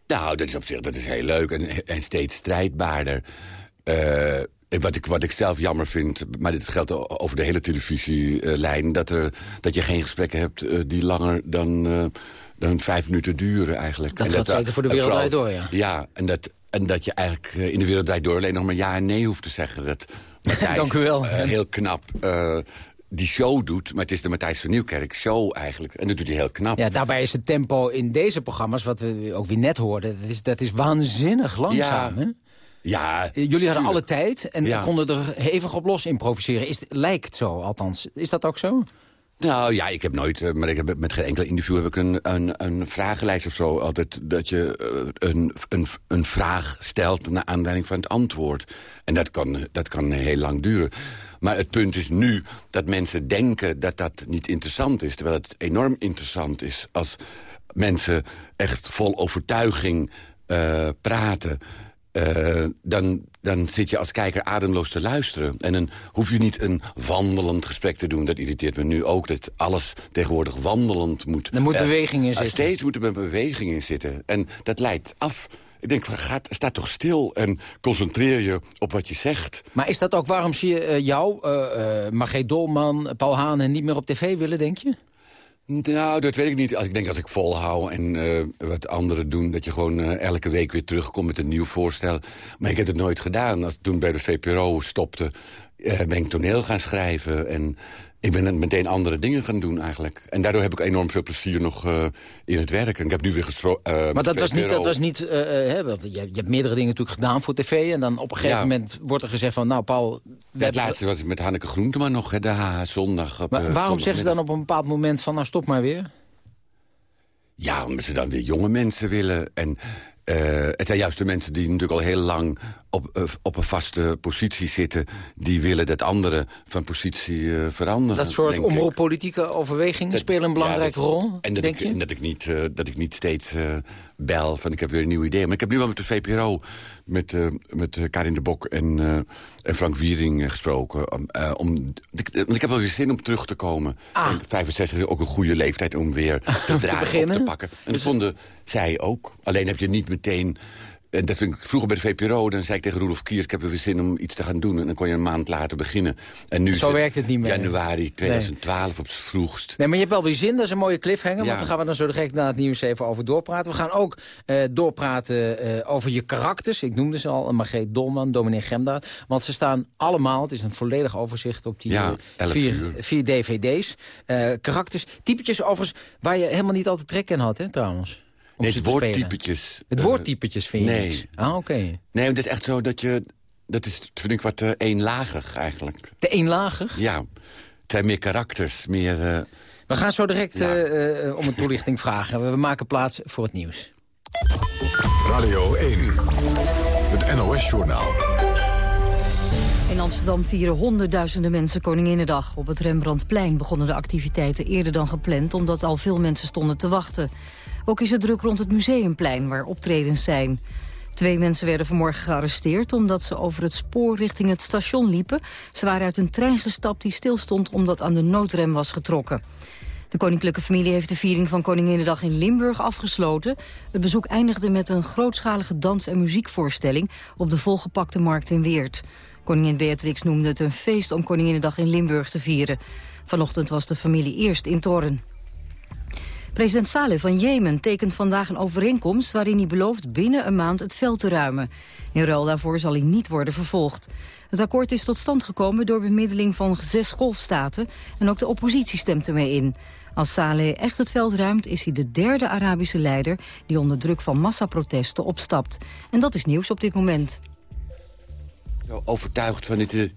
Nou, dat is op zich dat is heel leuk en, en steeds strijdbaarder. Eh, wat, ik, wat ik zelf jammer vind, maar dit geldt over de hele televisielijn... dat, er, dat je geen gesprekken hebt eh, die langer dan, eh, dan vijf minuten duren eigenlijk. Dat En geldt eh, zeker voor de en wereld door, ja. Ja, en dat, en dat je eigenlijk eh, in de wereld draait door alleen nog maar ja en nee hoeft te zeggen. Dat Matthijs, Dank u wel. eh, heel knap eh, die show doet, maar het is de Matthijs van Nieuwkerk show eigenlijk. En dat doet hij heel knap. Ja, daarbij is het tempo in deze programma's, wat we ook weer net hoorden... dat is, dat is waanzinnig langzaam, Ja. hè? Ja, Jullie hadden tuurlijk. alle tijd en Ja. konden er hevig op los improviseren. Is, lijkt zo, althans. Is dat ook zo? Nou ja, ik heb nooit, eh, maar ik heb met geen enkel interview heb ik een, een, een vragenlijst of zo. Altijd dat je eh, een, een, een vraag stelt naar aanleiding van het antwoord. En dat kan, dat kan heel lang duren. Maar het punt is nu dat mensen denken dat dat niet interessant is. Terwijl het enorm interessant is als mensen echt vol overtuiging eh, praten. Eh, dan, dan zit je als kijker ademloos te luisteren. En dan hoef je niet een wandelend gesprek te doen. Dat irriteert me nu ook, dat alles tegenwoordig wandelend moet. Er moet Eh, beweging in zitten. Steeds moet er een beweging in zitten. En dat leidt af. Ik denk, van, ga, sta toch stil en concentreer je op wat je zegt. Maar is dat ook waarom zie je eh, jou, Margreet Dolman, Paul Haan... niet meer op tv willen, denk je? Nou, dat weet ik niet. Als ik denk als ik volhou en eh, wat anderen doen... dat je gewoon eh, elke week weer terugkomt met een nieuw voorstel. Maar ik heb het nooit gedaan. Als ik toen bij de VPRO stopte, eh, ben ik toneel gaan schrijven. En ik ben meteen andere dingen gaan doen eigenlijk. En daardoor heb ik enorm veel plezier nog eh, in het werk. En ik heb nu weer gesproken. Maar dat was niet, dat was niet eh, eh, hè, want je, je hebt meerdere dingen natuurlijk gedaan voor tv... en dan op een gegeven Ja. moment wordt er gezegd van... nou, Paul, het laatste was ik met Hanneke Groenteman nog, hè, de Zondag. Op, Maar eh, waarom zeggen ze dan op een bepaald moment van... nou, stop maar weer? Ja, omdat ze dan weer jonge mensen willen. En eh, het zijn juist de mensen die natuurlijk al heel lang op, eh, op een vaste positie zitten... die willen dat anderen van positie eh, veranderen. Dat soort omroeppolitieke overwegingen Dat- spelen een belangrijke ja, dat- rol, En dat, denk ik, je? en dat, ik niet, eh, dat ik niet steeds bel van ik heb weer een nieuw idee. Maar ik heb nu wel met de VPRO, met, met Karin de Bok en, en Frank Wiering gesproken. Om, om, ik, want ik heb wel weer zin om terug te komen. Ah. En 65 is ook een goede leeftijd om weer de draad op beginnen? te pakken. En dat vonden zij ook. Alleen heb je niet meteen... En dat vind ik vroeger bij de VPRO, dan zei ik tegen Roelof Kiers... ik heb er weer zin om iets te gaan doen. En dan kon je een maand later beginnen. En nu Zo werkt het niet meer. Januari 2012 op z'n vroegst. Nee, maar je hebt wel weer zin, dat is een mooie cliffhanger. Ja. Want daar gaan we dan zo direct na het nieuws even over doorpraten. We gaan ook eh, doorpraten eh, over je karakters. Ik noemde ze al, Margreet Dolman, Dominee Gemdaad. Want ze staan allemaal, het is een volledig overzicht... op die Ja, eh, vier dvd's. Eh, karakters, typetjes overigens, waar je helemaal niet altijd trek in had, hè, trouwens. Om Nee, ze het te woord spelen. typetjes. Het eh, woord typetjes vind je nee. niks? Ah, oké. Nee, het is echt zo dat je... dat is, vind ik, wat uh, eenlagig eigenlijk. Te eenlagig? Ja, het zijn meer karakters, meer... Uh... We gaan zo direct ja. om een toelichting vragen. We maken plaats voor het nieuws. Radio 1, het NOS-journaal. In Amsterdam vieren honderdduizenden mensen Koninginnedag. Op het Rembrandtplein begonnen de activiteiten eerder dan gepland... omdat al veel mensen stonden te wachten. Ook is het druk rond het Museumplein, waar optredens zijn. Twee mensen werden vanmorgen gearresteerd omdat ze over het spoor richting het station liepen. Ze waren uit een trein gestapt die stilstond omdat aan de noodrem was getrokken. De koninklijke familie heeft de viering van Koninginnedag in Limburg afgesloten. Het bezoek eindigde met een grootschalige dans- en muziekvoorstelling op de volgepakte markt in Weert. Koningin Beatrix noemde het een feest om Koninginnedag in Limburg te vieren. Vanochtend was de familie eerst in Torren. President Saleh van Jemen tekent vandaag een overeenkomst... waarin hij belooft binnen een maand het veld te ruimen. In ruil daarvoor zal hij niet worden vervolgd. Het akkoord is tot stand gekomen door bemiddeling van zes golfstaten... en ook de oppositie stemt ermee in. Als Saleh echt het veld ruimt, is hij de derde Arabische leider... die onder druk van massaprotesten opstapt. En dat is nieuws op dit moment. Zo overtuigd van dit... Uh...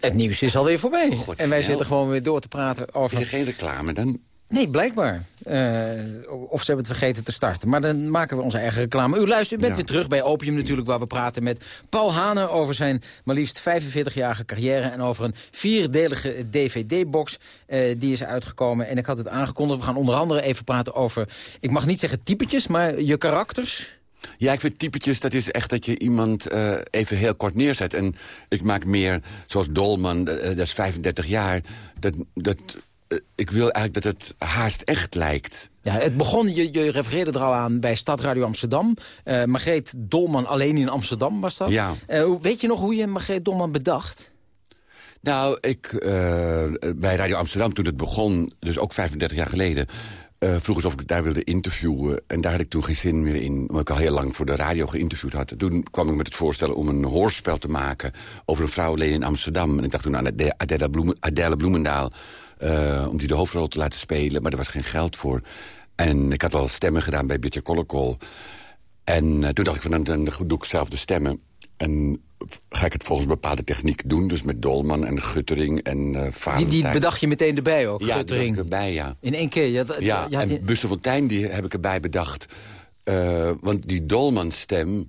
Het nieuws is alweer voorbij. En wij zitten gewoon weer door te praten over... Is er geen reclame dan? Nee, blijkbaar. Uh, of ze hebben het vergeten te starten. Maar dan maken we onze eigen reclame. U luistert, u bent ja. weer terug bij Opium natuurlijk... waar we praten met Paul Hane over zijn maar liefst 45-jarige carrière... en over een vierdelige DVD-box uh, die is uitgekomen. En ik had het aangekondigd. We gaan onder andere even praten over... ik mag niet zeggen typetjes, maar je karakters... Ja, ik vind typetjes, dat is echt dat je iemand uh, even heel kort neerzet. En ik maak meer, zoals Dolman, uh, dat is 35 jaar... dat, dat ik wil eigenlijk dat het haast echt lijkt. Ja, het begon, je, je refereerde er al aan bij Stadradio Amsterdam. Uh, Margreet Dolman alleen in Amsterdam was dat. Ja. Weet je nog hoe je Margreet Dolman bedacht? Nou, ik, bij Radio Amsterdam toen het begon, dus ook 35 jaar geleden... Uh, vroeg of ik daar wilde interviewen. En daar had ik toen geen zin meer in, omdat ik al heel lang voor de radio geïnterviewd had. Toen kwam ik met het voorstel om een hoorspel te maken over een vrouw alleen in Amsterdam. En ik dacht toen aan Adela, Bloemen, Adele Bloemendaal... Uh, om die de hoofdrol te laten spelen, maar er was geen geld voor. En ik had al stemmen gedaan bij Bitje Kolokol. En uh, toen dacht ik van, dan, dan doe ik zelf de stemmen. En ga ik het volgens bepaalde techniek doen. Dus met Dolman en Guttering en uh, die, die bedacht je meteen erbij ook, ja, Guttering? Ja, erbij, ja. In één keer? Je had, ja, je had en die... Busse Fontijn die heb ik erbij bedacht. Uh, want die Dolman-stem,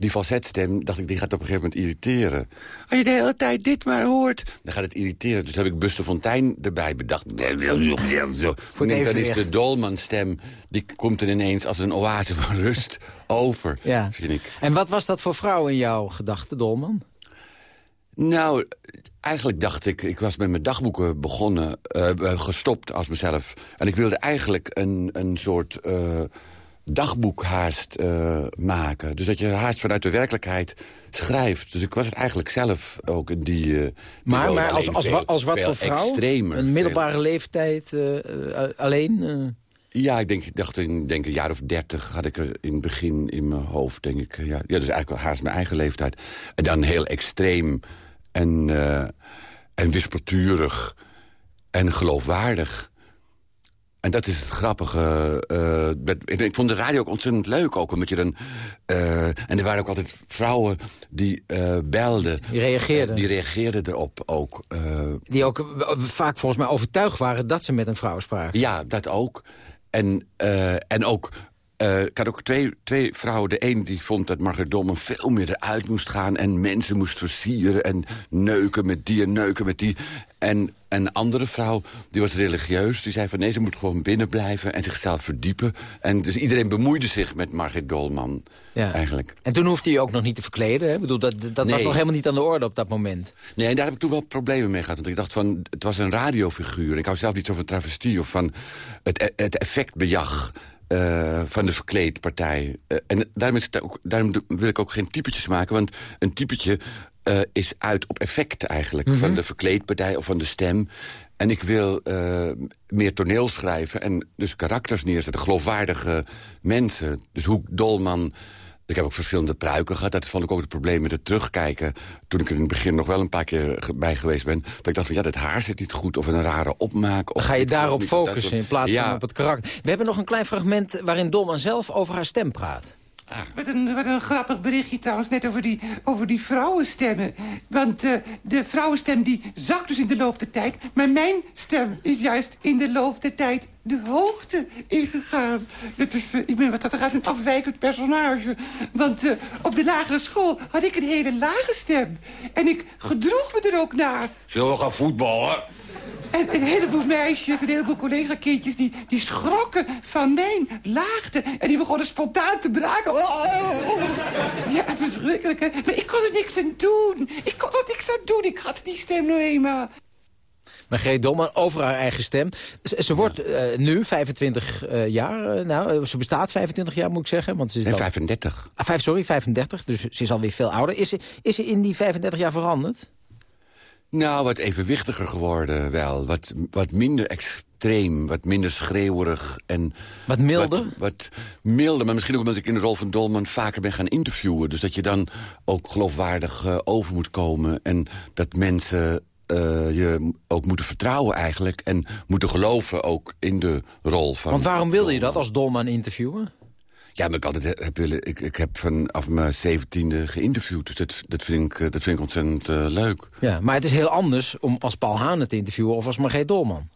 die falsetstem, dacht ik, die gaat op een gegeven moment irriteren. Als je de hele tijd dit maar hoort, dan gaat het irriteren. Dus heb ik Buster Fontijn erbij bedacht. Voor nee, dan is de Dolman-stem, die komt er ineens als een oase van rust over, ja. vind ik. En wat was dat voor vrouw in jouw gedachte, Dolman? Nou, eigenlijk dacht ik, ik was met mijn dagboeken begonnen, uh, gestopt als mezelf. En ik wilde eigenlijk een, een soort... Uh, dagboek haast uh, maken. Dus dat je haast vanuit de werkelijkheid schrijft. Dus ik was het eigenlijk zelf ook in die... Uh, maar maar als, als, veel, als wat voor vrouw? Extremer, een middelbare veel. leeftijd uh, alleen? Ja, ik denk, dacht in denk een jaar of dertig had ik er in het begin in mijn hoofd, denk ik. Ja, ja dus eigenlijk wel haast mijn eigen leeftijd. En dan heel extreem en, en wispelturig en geloofwaardig. En dat is het grappige. Uh, ik vond de radio ook ontzettend leuk. Ook omdat je dan. Uh, en er waren ook altijd vrouwen die uh, belden. Die reageerden. die reageerden erop ook. die ook vaak volgens mij overtuigd waren dat ze met een vrouw spraken. Ja, dat ook. En, en ook. Ik had ook twee, twee vrouwen. De een die vond dat Margaret Dolman veel meer eruit moest gaan... en mensen moest versieren en neuken met die en neuken met die. En een andere vrouw, die was religieus. Die zei van nee, ze moet gewoon binnen blijven en zichzelf verdiepen. En dus iedereen bemoeide zich met Margit Dolman, ja. eigenlijk. En toen hoefde je ook nog niet te verkleden, hè? Ik bedoel, dat, dat nee. was nog helemaal niet aan de orde op dat moment. Nee, en daar heb ik toen wel problemen mee gehad. Want ik dacht van, het was een radiofiguur. Ik hou zelf niet zo van travestie of van het, het effectbejag. Uh, van de verkleedpartij. Uh, en daarom, is het ook, daarom wil ik ook geen typetjes maken. Want een typetje uh, is uit op effect eigenlijk. Mm -hmm. Van de verkleedpartij of van de stem. En ik wil meer toneel schrijven en dus karakters neerzetten. Geloofwaardige mensen. Dus hoe Dolman... Ik heb ook verschillende pruiken gehad. Dat vond ik ook het probleem met het terugkijken. Toen ik er in het begin nog wel een paar keer bij geweest ben. Dat ik dacht van ja, dat haar zit niet goed. Of een rare opmaak. Of Ga je daarop focussen in plaats ja. van op het karakter. We hebben nog een klein fragment waarin Dolman zelf over haar stem praat. Wat een, wat een grappig berichtje trouwens, net over die, over die vrouwenstemmen. Want eh, de vrouwenstem die zakt dus in de loop der tijd. Maar mijn stem is juist in de loop der tijd de hoogte ingegaan. Dat is, eh, ik ben wat dat gaat een afwijkend personage. Want eh, op de lagere school had ik een hele lage stem. En ik gedroeg me er ook naar. Zullen we gaan voetballen? En een heleboel meisjes, een heleboel collega-kindjes... Die, die schrokken van mijn laagte. En die begonnen spontaan te braken. Oh, oh, oh. Ja, verschrikkelijk, hè? Maar ik kon er niks aan doen. Ik kon er niks aan doen. Ik had die stem nou eenmaal. Margreet Dolman over haar eigen stem. Ze, ze wordt eh, nu 25 eh, jaar. eh, nou, ze bestaat 25 jaar, moet ik zeggen. Want ze is Nee, dan- 35. Ah, vijf, sorry, 35. Dus ze is alweer veel ouder. Is ze, is ze in die 35 jaar veranderd? Nou, wat evenwichtiger geworden wel. Wat, wat minder extreem, wat minder schreeuwerig. En wat milder? Wat, wat milder, maar misschien ook omdat ik in de rol van Dolman vaker ben gaan interviewen. Dus dat je dan ook geloofwaardig eh, over moet komen. En dat mensen eh, je ook moeten vertrouwen eigenlijk. En moeten geloven ook in de rol van... Want waarom wilde je dat als Dolman interviewen? Ja, maar ik, altijd heb willen, ik, ik heb vanaf mijn zeventiende geïnterviewd. Dus dat, dat, vind, ik, eh, dat vind ik ontzettend eh, leuk. Ja, maar het is heel anders om als Paul Hane te interviewen of als Margreet Dolman.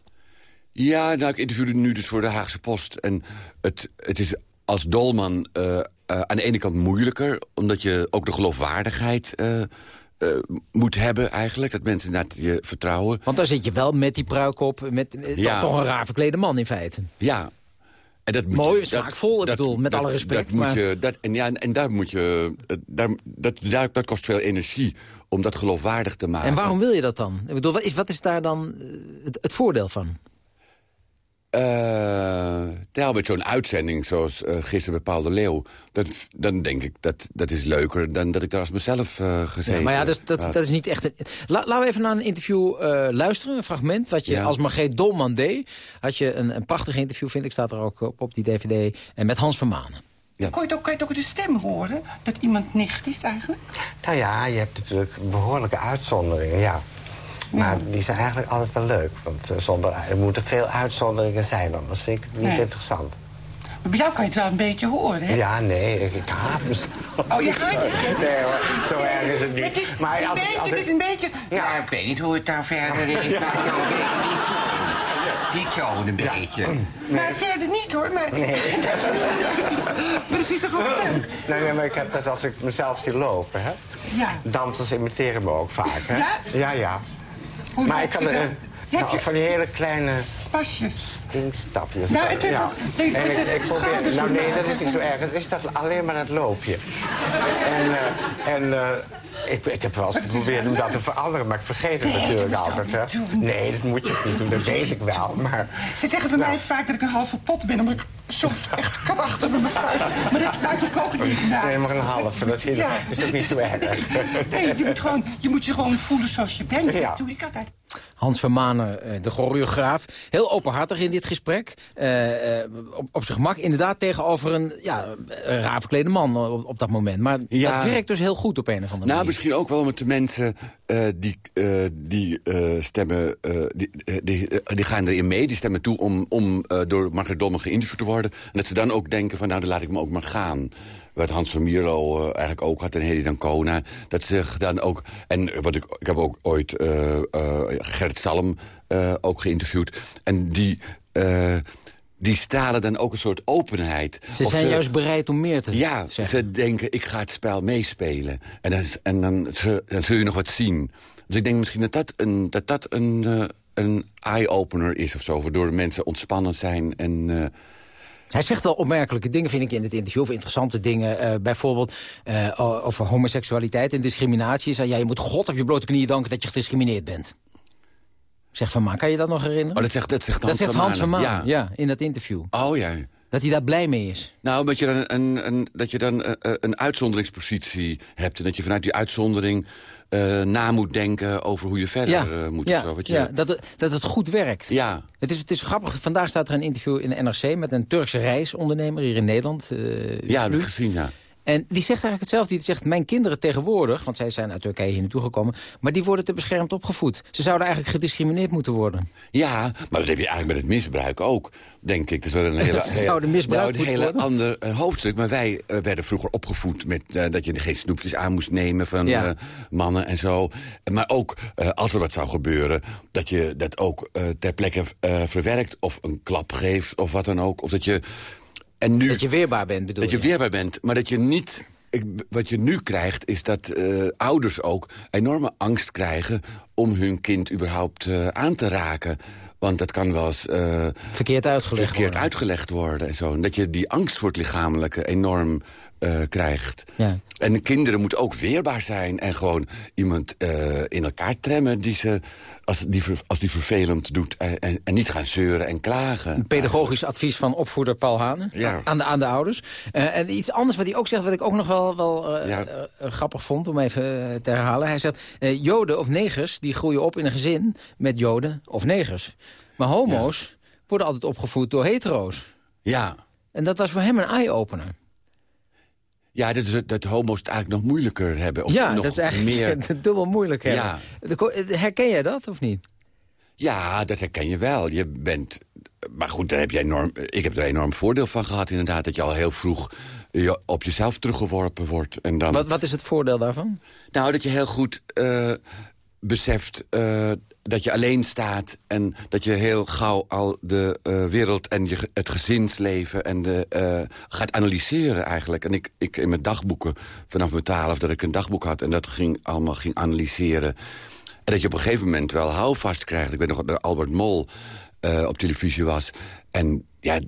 Ja, nou, ik interviewde nu dus voor de Haagse Post. En het, het is als dolman eh, eh, aan de ene kant moeilijker... omdat je ook de geloofwaardigheid eh, eh, moet hebben eigenlijk. Dat mensen inderdaad je vertrouwen. Want dan zit je wel met die pruik op, met, met Ja. toch een raar verklede man in feite. Ja. En dat moet Mooi, je, smaakvol, ik bedoel, met alle respect, Dat moet je, dat, en, ja, en daar moet je, eh, daar, dat, daar, dat kost veel energie om dat geloofwaardig te maken. En waarom wil je dat dan? Ik bedoel, wat is, wat is daar dan eh, het, het voordeel van? Eh, nou, met zo'n uitzending zoals eh, gisteren bij Paul de Leeuw... Dat, dan denk ik, dat, dat is leuker dan dat ik daar als mezelf eh gezeten Ja, maar ja, dat, is- dat, dat is niet echt... Een... La- laten we even naar een interview eh, luisteren, een fragment. Wat je Ja. als Margreet Dolman deed. Had je een, een prachtig interview, vind ik, staat er ook op, op die dvd. En met Hans van Manen. Kon je, het ook, kan je het ook de stem horen? Dat iemand nicht is eigenlijk? Nou ja, je hebt natuurlijk behoorlijke uitzonderingen, ja. Maar die zijn eigenlijk altijd wel leuk. Want eh, zonder, er moeten veel uitzonderingen zijn, anders vind ik het niet Nee. interessant. Maar bij jou kan je het wel een beetje horen, hè? Ja, nee, ik, ik haat mezelf. Oh, je haat jezelf? Nee hoor, zo erg is het niet. Het is, maar een als, beetje, als het is een beetje... Ja, ik weet niet hoe het daar verder is, Ja. maar zo, die toon. Die toon een beetje. Maar verder niet, hoor. Maar, Nee. dat is, maar het is toch ook leuk? Nee, nee, maar ik heb dat als ik mezelf zie lopen, hè. Ja. Dansers imiteren me ook vaak, hè. Ja? Ja, ja. Hoe maar loop Heb nou, je- van die hele kleine... Pasjes. Stinkstapjes. Nou, het ja. ook- nee, En het ik, heeft ik probeer, nou, nee, dat is niet zo erg. Het is dat alleen maar het loopje. En, eh, en eh, ik, ik heb wel eens geprobeerd om dat te veranderen, maar ik vergeet het Nee, natuurlijk dat altijd. Hè. Nee, dat moet je niet doen, dat weet ik wel. Maar Ze zeggen van mij vaak dat ik een halve pot ben, omdat ik soms echt krachtig met mijn vuist. Maar dat laat ik ook niet nee, maar een halve, dat is, Ja. is dat niet zo erg. Nee, je moet, gewoon, je moet je gewoon voelen zoals je bent. Ja. Dat doe ik altijd. Hans van Manen, eh, de choreograaf. Heel openhartig in dit gesprek. Eh, eh, op, op zijn gemak inderdaad tegenover een, ja, raar verklede man op, op dat moment. Maar Ja. dat werkt dus heel goed op een of andere Nou, manier. misschien ook wel met de mensen die, die stemmen... die, die, die gaan erin mee, die stemmen toe om, om door Margaret Dolman geïnterviewd te worden. En dat ze dan ook denken van, nou, dan laat ik me ook maar gaan. Wat Hans van Mierlo eh, eigenlijk ook had en Hedy Dancona. Dat ze zich dan ook... En wat ik, ik heb ook ooit eh, eh, Gert Salm ook geïnterviewd. En die... die stralen dan ook een soort openheid. Ze Of zijn juist bereid om meer te Ja, zeggen. ze denken, ik ga het spel meespelen. En, dan, en dan, ze- dan zul je nog wat zien. Dus ik denk misschien dat dat een, dat dat een, een eye-opener is of zo. Waardoor mensen ontspannen zijn en... Hij zegt wel opmerkelijke dingen, vind ik, in het interview. Of interessante dingen. eh, bijvoorbeeld eh, over homoseksualiteit en discriminatie. Zei, ja, je moet God op je blote knieën danken dat je gediscrimineerd bent. Zegt Van Maan, kan je dat nog herinneren? Oh, dat zegt, dat zegt dat Hans zegt Hans van Maan, ja. in dat interview. Oh ja. Dat hij daar blij mee is. Nou, dat je dan een, een, dat je dan eh, eh, een uitzonderingspositie hebt. En dat je vanuit die uitzondering eh, na moet denken over hoe je verder ja, eh, moet. ja, zo, wat je, ja dat, het- dat het goed werkt. Ja. Het is, het is grappig, vandaag staat er een interview in de NRC... met een Turkse reisondernemer hier in Nederland. eh, ja, heb ik gezien, ja. En die zegt eigenlijk hetzelfde. Die zegt, mijn kinderen tegenwoordig... want zij zijn uit Turkije hier naartoe gekomen... maar die worden te beschermd opgevoed. Ze zouden eigenlijk gediscrimineerd moeten worden. Ja, maar dat heb je eigenlijk met het misbruik ook, denk ik. Dat is wel een hele, Dat zouden misbruikt nou, een hele worden? ander eh, hoofdstuk. Maar wij eh, werden vroeger opgevoed met eh, dat je er geen snoepjes aan moest nemen van Ja. mannen en zo. Maar ook als er wat zou gebeuren, dat je dat ook ter plekke verwerkt of een klap geeft of wat dan ook. Of dat je en nu Dat je weerbaar bent, bedoel dat je je? weerbaar bent, maar dat je niet... Ik, wat je nu krijgt, is dat eh, ouders ook enorme angst krijgen... om hun kind überhaupt eh, aan te raken. Want dat kan wel eens... eh, Verkeerd uitgelegd verkeerd worden. uitgelegd worden en zo. En dat je die angst voor het lichamelijke enorm eh, krijgt. Ja. En de kinderen moeten ook weerbaar zijn... en gewoon iemand eh, in elkaar tremmen die ze, als, die, als die vervelend doet... En, en, en niet gaan zeuren en klagen. Pedagogisch advies van opvoeder Paul Hane Ja. aan, de, aan de ouders. Eh, en iets anders wat hij ook zegt, wat ik ook nog wel, wel eh, Ja. eh, eh, grappig vond... om even eh, te herhalen. Hij zegt, eh, joden of negers die groeien op in een gezin met joden of negers. Maar homo's worden altijd opgevoed door hetero's. Ja. En dat was voor hem een eye-opener. Ja, dat, is, het- dat homo's het eigenlijk nog moeilijker hebben. Of ja, nog dat is eigenlijk meer... dubbel moeilijk. Ja. Herken jij dat of niet? Ja, dat herken je wel. Je bent... Maar goed, daar heb je enorm, ik heb er enorm voordeel van gehad inderdaad. Dat je al heel vroeg je op jezelf teruggeworpen wordt. En dan, Wat, wat is het voordeel daarvan? Nou, dat je heel goed eh, beseft eh, dat je alleen staat... en dat je heel gauw al de eh, wereld en je, het gezinsleven en de, eh, gaat analyseren eigenlijk. En ik, ik in mijn dagboeken, vanaf mijn twaalf, dat ik een dagboek had... en dat ging allemaal ging analyseren. En dat je op een gegeven moment wel houvast krijgt. Ik weet nog dat Albert Mol eh, op televisie was. En ja,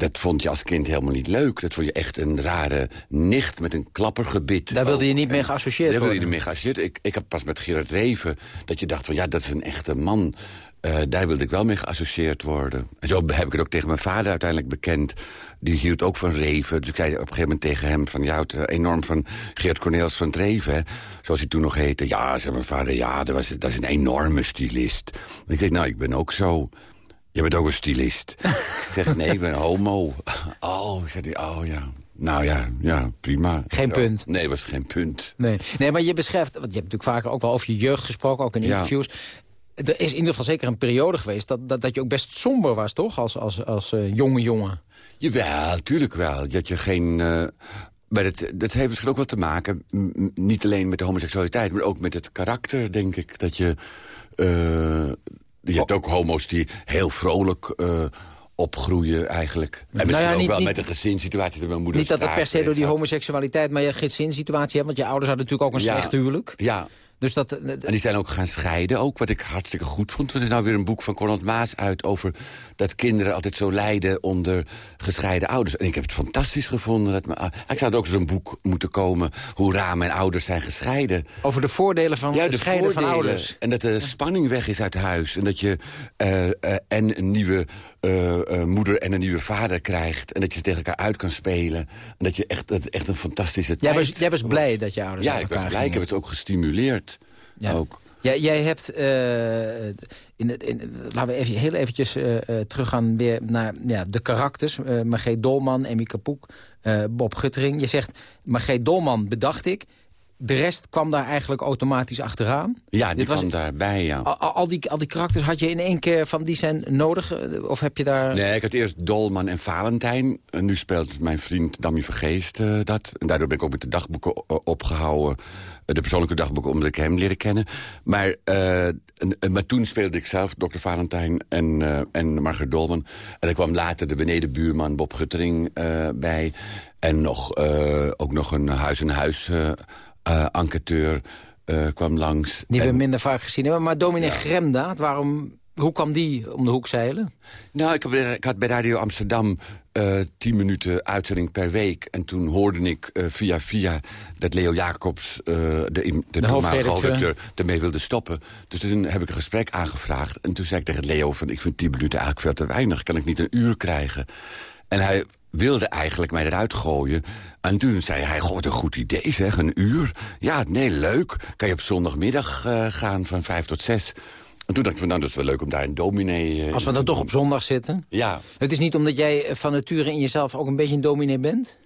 dat vond je als kind helemaal niet leuk. Dat vond je echt een rare nicht met een klappergebit. Daar wilde je Oh, niet mee en geassocieerd Daar wilde je worden. niet mee geassocieerd. Ik, ik heb pas met Gerard Reven dat je dacht van ja, dat is een echte man. Eh, daar wilde ik wel mee geassocieerd worden. En zo heb ik het ook tegen mijn vader uiteindelijk bekend. Die hield ook van Reven. Dus ik zei op een gegeven moment tegen hem van... ja, het, eh, enorm van Geert Cornelis van Reven, hè. zoals hij toen nog heette. Ja, zei mijn vader, ja, dat, was, dat is een enorme stylist. En ik zeg, nou, ik ben ook zo... Je bent ook een stylist. ik zeg, nee, ik ben homo. Oh, zei hij, oh ja. Nou ja, ja, prima. Geen Zo. punt. Nee, was geen punt. Nee. nee, maar je beschrijft, want je hebt natuurlijk vaker ook wel over je jeugd gesproken, ook in Ja. interviews. Er is in ieder geval zeker een periode geweest dat, dat, dat je ook best somber was, toch? Als, als, als eh, jonge jongen. Jawel, tuurlijk wel. Dat je geen... eh, maar dat, dat heeft misschien ook wel te maken... niet alleen met de homoseksualiteit... maar ook met het karakter, denk ik. Dat je... eh, je hebt ook homo's die heel vrolijk eh, opgroeien eigenlijk. En misschien Nou ja, ook niet- wel niet- met een gezinssituatie... mijn moeder Niet dat het per se door die homoseksualiteit, maar je gezinssituatie hebt. Want je ouders hadden natuurlijk ook een Ja. slecht huwelijk. Ja, Dus dat, En die zijn ook gaan scheiden, ook wat ik hartstikke goed vond. Er is nou weer een boek van Conrad Maas uit over dat kinderen altijd zo lijden onder gescheiden ouders. En ik heb het fantastisch gevonden. Dat mijn, ik zou ook zo'n boek moeten komen, hoe raar mijn ouders zijn gescheiden. over de voordelen van Ja, de scheiden van ouders. En dat de spanning weg is uit huis. En dat je eh, eh, en een nieuwe eh, eh, moeder en een nieuwe vader krijgt. En dat je ze tegen elkaar uit kan spelen. En dat je echt, dat echt een fantastische Jij tijd was, jij was blij dat je ouders Ja, ik was blij. Ik heb gingen. het ook gestimuleerd. Ja. Ook. Ja, jij hebt, eh, in het, in, laten we even, heel eventjes eh, teruggaan weer naar ja, de karakters. Margreet Dolman, Emmy Kapoek, Bob Guttering. Je zegt, Margreet Dolman bedacht ik. De rest kwam daar eigenlijk automatisch achteraan. Ja, die was- kwam daarbij, ja. Al, al, die, al die karakters had je in één keer van die zijn nodig? eh, Of heb je daar... Nee, ik had eerst Dolman en Valentijn. En nu speelt mijn vriend Dammy Vergeest eh, dat. En daardoor ben ik ook met de dagboeken o- opgehouden. Eh, de persoonlijke dagboeken, omdat ik hem leerde kennen. Maar, eh, en- maar toen speelde ik zelf Dr. Valentijn en, eh, en Margaret Dolman. En er kwam later de benedenbuurman Bob Guttering eh, bij. En nog, eh, ook nog een huis-en-huis eh, eh, enquêteur eh, kwam langs. Die we En- minder vaak gezien hebben. Maar dominee Gremdaad, waarom, hoe kwam die om de hoek zeilen? Nou, ik, heb, ik had bij Radio Amsterdam eh tien minuten uitzending per week. En toen hoorde ik via via dat Leo Jacobs, de, de, de ermee wilde stoppen. Dus toen heb ik een gesprek aangevraagd. En toen zei ik tegen Leo van, ik vind tien minuten eigenlijk veel te weinig. Kan ik niet een uur krijgen? En hij wilde eigenlijk mij eruit gooien. En toen zei hij, goh, wat een goed idee zeg, een uur. Ja, nee, leuk. Kan je op zondagmiddag eh, gaan van vijf tot zes. En toen dacht ik van, nou, dat is wel leuk om daar een dominee... eh, Als we dan toch op zondag zitten? Ja, Het is niet omdat jij van nature in jezelf ook een beetje een dominee bent?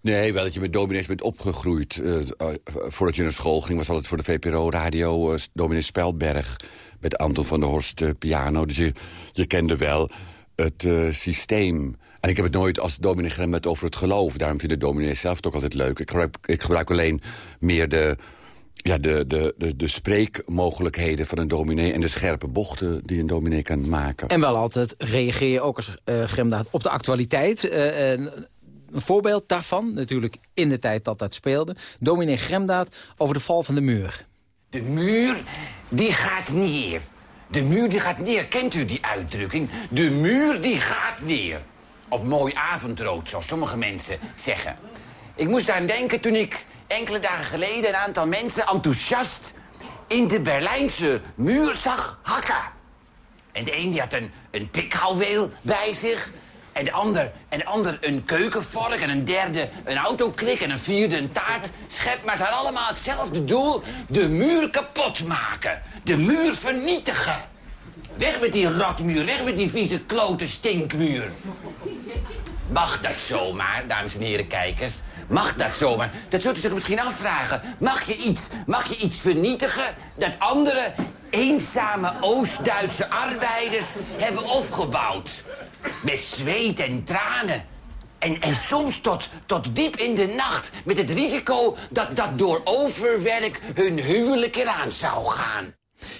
Nee, wel dat je met dominees bent opgegroeid. Eh, eh, voordat je naar school ging was altijd voor de VPRO-radio... eh, dominee Speldberg met Anton van der Horst eh, piano. Dus je, je kende wel het eh, systeem. En ik heb het nooit als dominee Gremmet over het geloof. Daarom vinden dominees zelf het ook altijd leuk. Ik gebruik, ik gebruik alleen meer de, ja, de, de, de, de spreekmogelijkheden van een dominee... en de scherpe bochten die een dominee kan maken. En wel altijd reageer je ook als eh Gremdaad op de actualiteit. Eh, eh, een voorbeeld daarvan, natuurlijk in de tijd dat dat speelde. Dominee Gremdaad over de val van de muur. De muur, die gaat neer. De muur, die gaat neer. Kent u die uitdrukking? De muur, die gaat neer. Of mooi avondrood, zoals sommige mensen zeggen. Ik moest aan denken toen ik enkele dagen geleden... een aantal mensen enthousiast in de Berlijnse muur zag hakken. En de een die had een, een pikhouweel bij zich... En de, ander, en de ander een keukenvork en een derde een autoklik en een vierde een taartschep. Maar ze hadden allemaal hetzelfde doel. De muur kapot maken. De muur vernietigen. Weg met die ratmuur, weg met die vieze klote stinkmuur. Mag dat zomaar, dames en heren kijkers? Mag dat zomaar? Dat zult u zich misschien afvragen. Mag je iets, mag je iets vernietigen dat andere eenzame Oost-Duitse arbeiders hebben opgebouwd? Met zweet en tranen. En, en soms tot, tot diep in de nacht met het risico dat dat door overwerk hun huwelijk eraan zou gaan.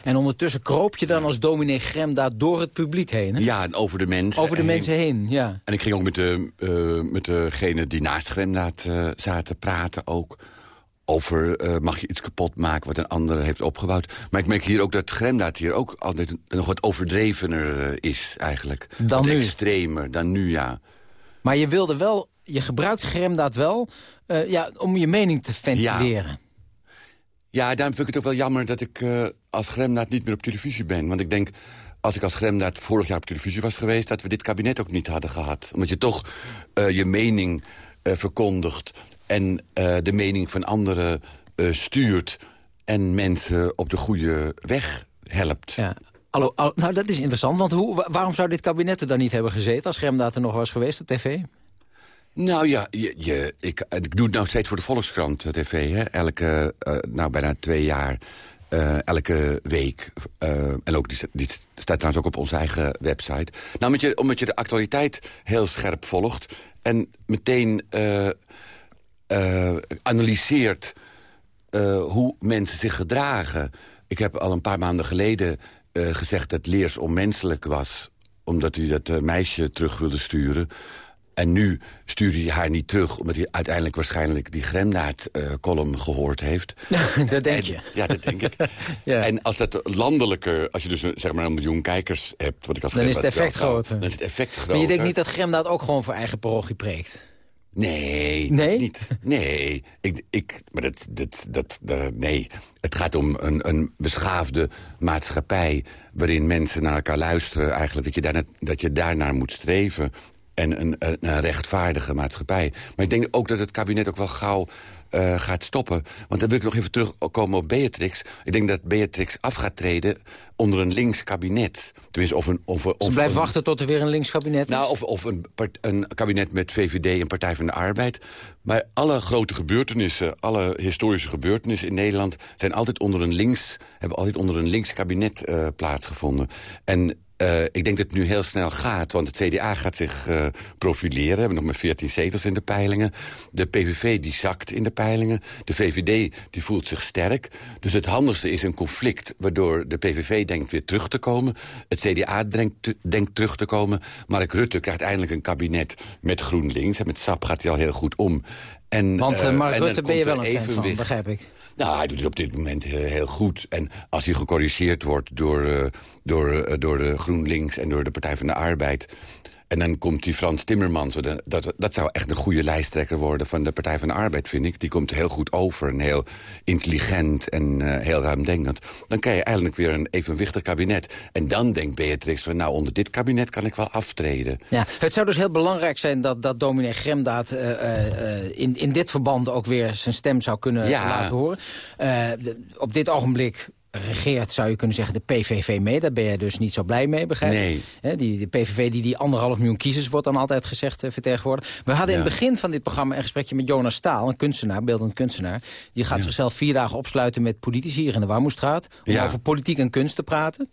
En ondertussen kroop je dan als dominee Gremdaad door het publiek heen. Hè? Ja, en over de mensen. Over de heen. mensen heen, ja. En ik ging ook met, de, eh, met degene die naast Gremdaad eh, zaten praten ook. Over eh, mag je iets kapot maken wat een ander heeft opgebouwd. Maar ik merk hier ook dat Gremdaad hier ook altijd nog wat overdrevener is eigenlijk. Dan wat nu. extremer dan nu, ja. Maar je wilde wel, je gebruikt Gremdaad wel ja, om je mening te ventileren. Ja, daarom vind ik het ook wel jammer dat ik als Gremdaad niet meer op televisie ben. Want ik denk, als ik als Gremdaad vorig jaar op televisie was geweest... dat we dit kabinet ook niet hadden gehad. Omdat je toch eh, je mening eh, verkondigt... en eh, de mening van anderen stuurt... en mensen op de goede weg helpt. Ja. Hallo, al- nou, dat is interessant, want hoe, wa- waarom zou dit kabinet er dan niet hebben gezeten... als Gremdaad er nog was geweest op tv? Nou ja, je, je, ik, ik doe het nou steeds voor de Volkskrant TV. Hè? Elke, eh, nou bijna twee jaar, eh, elke week. eh, en ook die, staat trouwens ook op onze eigen website. Nou, omdat je, omdat je de actualiteit heel scherp volgt... en meteen eh, analyseert hoe mensen zich gedragen. Ik heb al een paar maanden geleden gezegd dat Leers onmenselijk was... omdat hij dat meisje terug wilde sturen... En nu stuurde hij haar niet terug... omdat hij uiteindelijk waarschijnlijk die Gremnaat-column gehoord heeft. dat denk En- je. Ja, dat denk ik. En als dat landelijker... als je dus een- zeg maar een miljoen kijkers hebt... Wat ik als Dan is het Gremnaat effect groter. Dan is het effect groter. Maar je denkt niet dat Gremdaad ook gewoon voor eigen parochie preekt? Nee, Nee? niet. Nee, ik, ik, maar dat, dat, dat, dat- nee. Het gaat om een, een beschaafde maatschappij... waarin mensen naar elkaar luisteren eigenlijk. Dat je, daar, dat je daarnaar moet streven. En een, een, rechtvaardige maatschappij. Maar ik denk ook dat het kabinet ook wel gauw eh, gaat stoppen. Want dan wil ik nog even terugkomen op Beatrix. Ik denk dat Beatrix af gaat treden onder een links kabinet. Tenminste, of een... Of, Ze blijft een- wachten tot er weer een links kabinet is? nou, of, of een, part- een kabinet met VVD en Partij van de Arbeid. Maar alle grote gebeurtenissen, alle historische gebeurtenissen in Nederland... Zijn altijd onder een links, hebben altijd onder een links kabinet eh, plaatsgevonden. En eh, ik denk dat het nu heel snel gaat, want het CDA gaat zich eh, profileren. We hebben nog maar 14 zetels in de peilingen. De PVV die zakt in de peilingen. De VVD die voelt zich sterk. Dus het handigste is een conflict waardoor de PVV denkt weer terug te komen. Het CDA denkt, denkt terug te komen. Mark Rutte krijgt eindelijk een kabinet met GroenLinks. En met SAP gaat hij al heel goed om. En, Want eh, Mark en Rutte ben je wel een fan van, begrijp ik. Nou, hij doet het op dit moment eh, heel goed. En als hij gecorrigeerd wordt door, eh, door, eh, door de GroenLinks en door de Partij van de Arbeid... en dan komt die Frans Timmermans, dat, dat, dat zou echt een goede lijsttrekker worden... van de Partij van de Arbeid, vind ik. Die komt heel goed over en heel intelligent en eh, heel ruimdenkend. Dan krijg je eigenlijk weer een evenwichtig kabinet. En dan denkt Beatrix van, nou, onder dit kabinet kan ik wel aftreden. Ja, het zou dus heel belangrijk zijn dat, dat dominee Gremdaad eh, eh, eh, in, in dit verband ook weer zijn stem zou kunnen Ja. laten horen. Eh, op dit ogenblik regeert, zou je kunnen zeggen, de PVV mee. Daar ben je dus niet zo blij mee, begrijp? Nee. Die, de PVV die die anderhalf miljoen kiezers, wordt dan altijd gezegd, eh, vertegenwoordigt. We hadden in het begin van dit programma een gesprekje met Jonas Staal, een kunstenaar, beeldend kunstenaar. Die gaat zichzelf vier dagen opsluiten met politici hier in de Warmoestraat. Om Ja. over politiek en kunst te praten.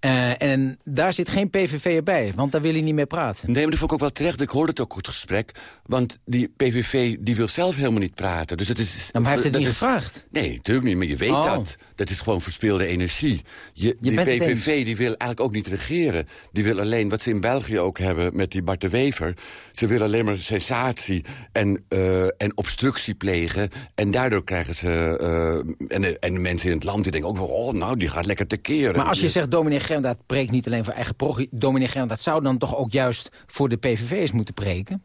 Eh, en daar zit geen PVV bij, want daar wil hij niet mee praten. Nee, maar dat vond ik ook wel terecht. Ik hoorde het ook goed gesprek. Want die PVV die wil zelf helemaal niet praten. Dus het is, Nou, maar hij heeft het dat niet is- gevraagd. Nee, natuurlijk niet. Maar je weet Oh. dat. Dat is gewoon verspilde energie. Je, die PVV die wil eigenlijk ook niet regeren. Die wil alleen, wat ze in België ook hebben met die Bart de Wever... ze willen alleen maar sensatie en, eh, en obstructie plegen. En daardoor krijgen ze... eh, en, en de mensen in het land die denken ook wel... oh, nou, die gaat lekker tekeer. Maar als je zegt, dominee Germdaad preekt niet alleen voor eigen parochie... dominee Germdaad zou dan toch ook juist voor de PVV's moeten preken?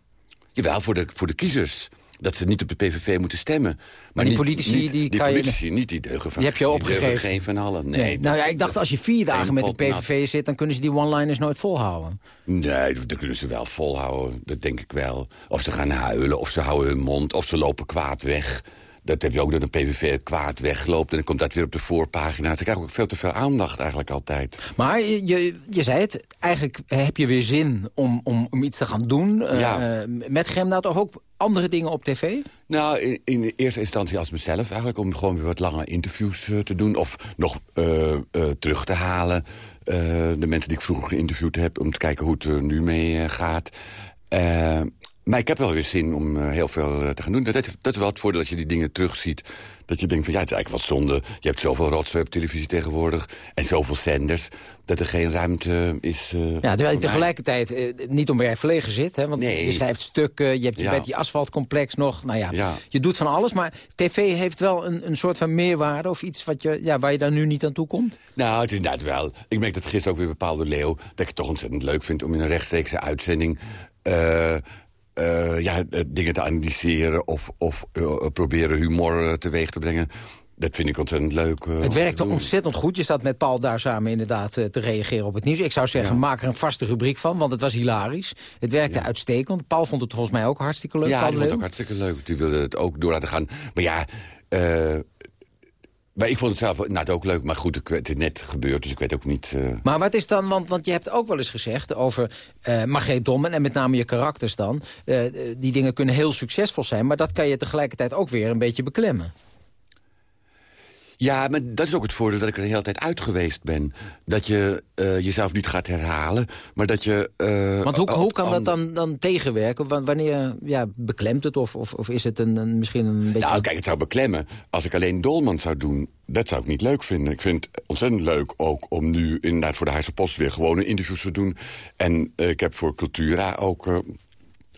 Jawel, voor de, voor de kiezers. Dat ze niet op de PVV moeten stemmen. Maar, die niet- politici, niet- die die je- politici niet, die deugen van, Die heb je opgegeven. geen van allen. Nee, Nou ja, ik dacht als je vier dagen met de nat. PVV zit... dan kunnen ze die one-liners nooit volhouden. Nee, dat kunnen ze wel volhouden. Dat denk ik wel. Of ze gaan huilen, of ze houden hun mond, of ze lopen kwaad weg. Dat heb je ook dat een PVV kwaad wegloopt... en dan komt dat weer op de voorpagina. Ze krijgen ook veel te veel aandacht eigenlijk altijd. Maar je, je, zei het, eigenlijk heb je weer zin om, om, om iets te gaan doen... eh, Ja. eh, met Germdaad of ook andere dingen op tv? Nou, in, in eerste instantie als mezelf eigenlijk... om gewoon weer wat lange interviews eh, te doen... of nog terug te halen. de mensen die ik vroeger geïnterviewd heb... om te kijken hoe het er nu mee gaat. Maar ik heb wel weer zin om eh, heel veel eh, te gaan doen. Dat, dat is wel het voordeel als je die dingen terugziet. Dat je denkt van ja, het is eigenlijk wel zonde. Je hebt zoveel rotzooi op televisie tegenwoordig. En zoveel zenders. Dat er geen ruimte is. eh, Ja, terwijl je tegelijkertijd niet om weer verlegen zit. Hè, want Nee. je schrijft stukken, je hebt je Ja. bent die asfaltcomplex nog. Nou ja, Ja. je doet van alles. Maar tv heeft wel een, een soort van meerwaarde of iets wat je, ja, waar je daar nu niet aan toe komt. Nou, het is inderdaad wel. Ik merk dat gisteren ook weer bepaalde leeuw... dat ik het toch ontzettend leuk vind om in een rechtstreekse uitzending... eh, ja, eh, dingen te analyseren of, of eh, proberen humor teweeg te brengen. Dat vind ik ontzettend leuk. Het te werkte ontzettend goed. Je zat met Paul daar samen inderdaad te reageren op het nieuws. Ik zou zeggen, maak er een vaste rubriek van, want het was hilarisch. Het werkte uitstekend. Paul vond het volgens mij ook hartstikke leuk. Ja, de vond het ook hartstikke leuk. Die wilde het ook door laten gaan. Maar ja, maar ik vond het zelf nou, ook leuk. Maar goed, het is net gebeurd, dus ik weet ook niet... eh, Maar wat is dan, want, want je hebt ook wel eens gezegd over eh Margreet Dommen... en met name je karakters dan. eh, die dingen kunnen heel succesvol zijn... maar dat kan je tegelijkertijd ook weer een beetje beklemmen. Ja, maar dat is ook het voordeel dat ik er de hele tijd uit geweest ben. Dat je eh, jezelf niet gaat herhalen, maar dat je... eh, Want hoe, hoe kan dat dan, dan tegenwerken? Wa- Wanneer ja, beklemt het of, of, of is het een, een, misschien een beetje... Nou, kijk, het zou beklemmen als ik alleen Dolman zou doen. Dat zou ik niet leuk vinden. Ik vind het ontzettend leuk ook om nu inderdaad voor de Haagse Post... weer gewone interviews te doen. En eh, ik heb voor Cultura ook...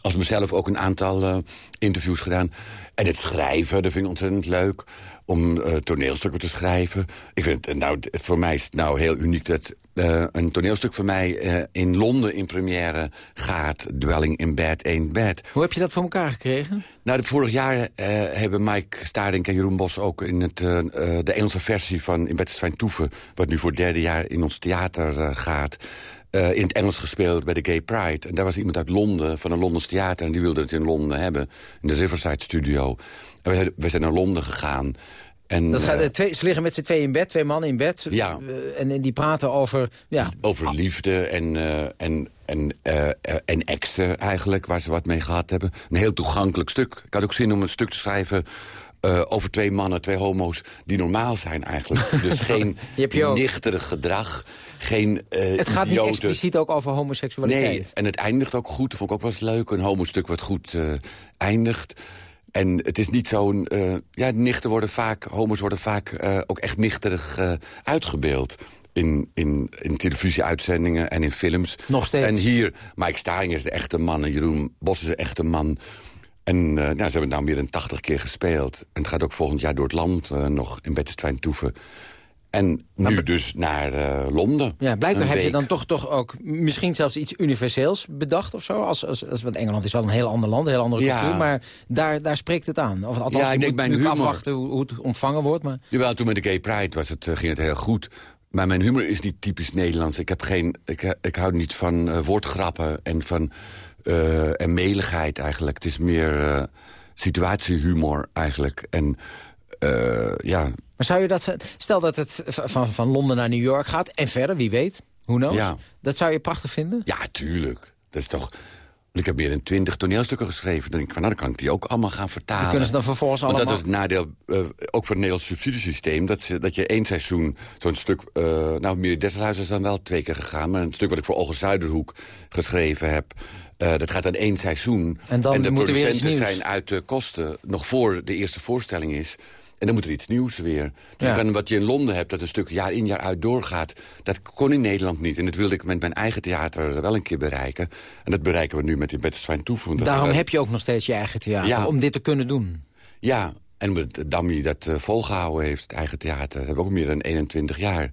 als mezelf ook een aantal interviews gedaan. En het schrijven, dat vind ik ontzettend leuk. Om eh, toneelstukken te schrijven. Ik vind het, nou, voor mij is het nou heel uniek dat eh, een toneelstuk van mij eh, in Londen in première gaat. Dwelling in Bed, één bed. Hoe heb je dat voor elkaar gekregen? Nou, de vorig jaar hebben Mike Staring en Jeroen Bos ook in het, de Engelse versie van In Bed is Fijn Toeven... wat nu voor het derde jaar in ons theater gaat... eh, in het Engels gespeeld bij de Gay Pride. En daar was iemand uit Londen, van een Londens theater... en die wilde het in Londen hebben, in de Riverside Studio. En we, zijn- we zijn naar Londen gegaan. En, Dat gaat, eh, eh, twee, ze liggen met z'n tweeën in bed, twee mannen in bed. Ja. en, en die praten over... Ja, over liefde en, eh, en, en, en exen eigenlijk, waar ze wat mee gehad hebben. Een heel toegankelijk stuk. Ik had ook zin om een stuk te schrijven... over twee mannen, twee homo's, die normaal zijn eigenlijk. Dus geen nichterig gedrag, geen eh het gaat niet expliciet ook over homoseksualiteit. Nee, en het eindigt ook goed. Dat vond ik ook wel eens leuk. Een homostuk wat goed eh, eindigt. En het is niet zo'n... eh, ja, nichten worden vaak... Homo's worden vaak ook echt nichterig uitgebeeld. In, in, in televisieuitzendingen en in films. Nog steeds. En hier, Mike Staring is de echte man. En Jeroen Bos is de echte man. En eh, nou, ze hebben het nou meer dan 80 keer gespeeld. En het gaat ook volgend jaar door het land nog in Bettestijn toeven. En nu dus naar eh, Londen. Ja, blijkbaar heb je dan toch, toch ook misschien zelfs iets universeels bedacht of zo. Als, als, als, want Engeland is wel een heel ander land, een heel andere Ja. cultuur. Maar daar, daar spreekt het aan. Of althans, Ja, ik denk mijn humor. afwachten hoe, hoe het ontvangen wordt. Maar... Jawel, toen met de Gay Pride was het, eh, ging het heel goed. Maar mijn humor is niet typisch Nederlands. Ik, heb geen, ik, eh, ik hou niet van woordgrappen en van eh, en meligheid eigenlijk. Het is meer eh, situatiehumor eigenlijk. En ja, Maar zou je dat... Stel dat het van, van Londen naar New York gaat en verder, wie weet. Who knows? Ja. Dat zou je prachtig vinden? Ja, tuurlijk. Dat is toch... Ik heb meer dan twintig toneelstukken geschreven. Dan denk ik van, nou, dan kan ik die ook allemaal gaan vertalen. Die kunnen ze dan vervolgens Want allemaal... dat is het nadeel, eh, ook voor het Nederlands subsidiesysteem... dat, ze, dat je één seizoen zo'n stuk... eh nou, meer Desselhuis is dan wel twee keer gegaan... maar een stuk wat ik voor Olga Zuiderhoek geschreven heb... eh, dat gaat dan één seizoen. En dan de moet weer iets producenten zijn uit de kosten... nog voor de eerste voorstelling is... En dan moet er iets nieuws weer. Dus Ja. wat je in Londen hebt, dat een stuk jaar in jaar uit doorgaat... dat kon in Nederland niet. En dat wilde ik met mijn eigen theater wel een keer bereiken. En dat bereiken we nu met die Betteswijn Toevoegen. Daarom heb je ook nog steeds je eigen theater, Ja. om dit te kunnen doen. Ja, en Dammy dat eh, volgehouden heeft, het eigen theater. Dat hebben we ook meer dan 21 jaar.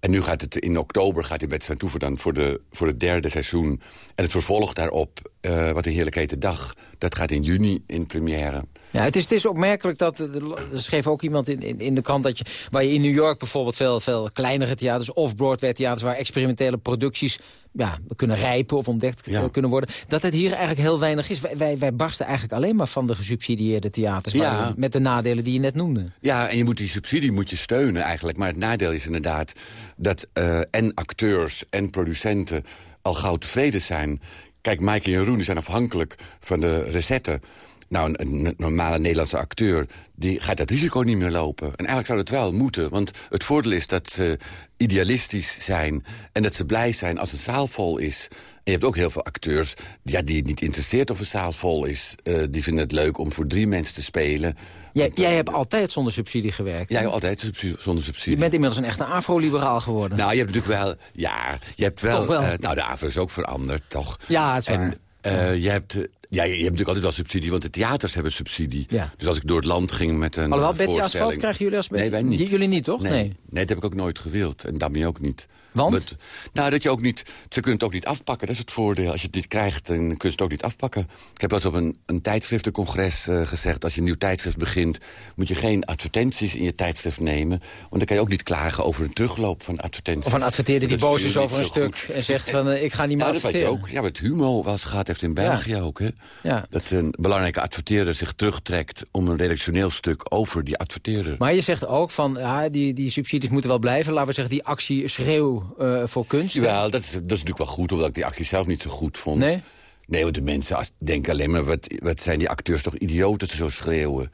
En nu gaat het in oktober gaat die Betteswijn Toevoegen dan voor, de, voor het derde seizoen. En het vervolg daarop, eh, Wat een heerlijk hete dag... dat gaat in juni in première. Ja, het is, het is opmerkelijk dat, eh, er schreef ook iemand in, in, in de krant... Dat je, waar je in New York bijvoorbeeld veel, veel kleinere theaters... of Broadway theaters waar experimentele producties ja, kunnen rijpen of ontdekt eh, kunnen worden... dat het hier eigenlijk heel weinig is. Wij, wij, wij barsten eigenlijk alleen maar van de gesubsidieerde theaters... Ja. met de nadelen die je net noemde. Ja, en je moet die subsidie moet je steunen eigenlijk. Maar het nadeel is inderdaad dat eh, en acteurs en producenten al gauw tevreden zijn. Kijk, Mike en Jeroen zijn afhankelijk van de recette. Nou, een, normale Nederlandse acteur die gaat dat risico niet meer lopen. En eigenlijk zou dat wel moeten. Want het voordeel is dat ze idealistisch zijn... en dat ze blij zijn als een zaal vol is. En je hebt ook heel veel acteurs ja, die het niet interesseert of een zaal vol is. Eh, die vinden het leuk om voor drie mensen te spelen. Jij, jij hebt altijd zonder subsidie gewerkt. Jij hebt altijd subsidie- zonder subsidie. Je bent inmiddels een echte afro-liberaal geworden. Nou, je hebt natuurlijk wel... Ja, je hebt wel... Wel. eh, nou, de AVRO is ook veranderd, toch? Ja, het is waar. En eh, je hebt... ja, je, je hebt natuurlijk altijd wel subsidie, want de theaters hebben subsidie. Ja. Dus als ik door het land ging met een Alhoewel, Betty. Asphalt krijgen jullie als Betty- Nee, wij niet. Jullie niet, toch? Nee. Nee. nee. dat heb ik ook nooit gewild. En Dammy ook niet. Want? Nou, dat je ook niet... Ze kunnen het ook niet afpakken, dat is het voordeel. Als je het niet krijgt, dan kun je het ook niet afpakken. Ik heb wel eens op een, een tijdschriftencongres eh, gezegd... als je een nieuw tijdschrift begint... moet je geen advertenties in je tijdschrift nemen. Want dan kan je ook niet klagen over een terugloop van advertenties. Of een adverteerder die Dat boos is over een stuk goed. en zegt van eh, ik ga niet meer dat weet je adverteren. ook. Ja, wat Humo eens gehad heeft in België ook. Hè? Ja. Dat een belangrijke adverteerder zich terugtrekt... om een redactioneel stuk over die adverteerder. Maar je zegt ook van ja, die, die subsidies moeten wel blijven. Laten we zeggen die actie schreeuw eh, voor kunst. Jawel, dat is, dat is natuurlijk wel goed, hoewel ik die actie zelf niet zo goed vond. Nee? Nee, want de mensen als, denken alleen maar... Wat, wat zijn die acteurs toch idioten dat ze zo schreeuwen.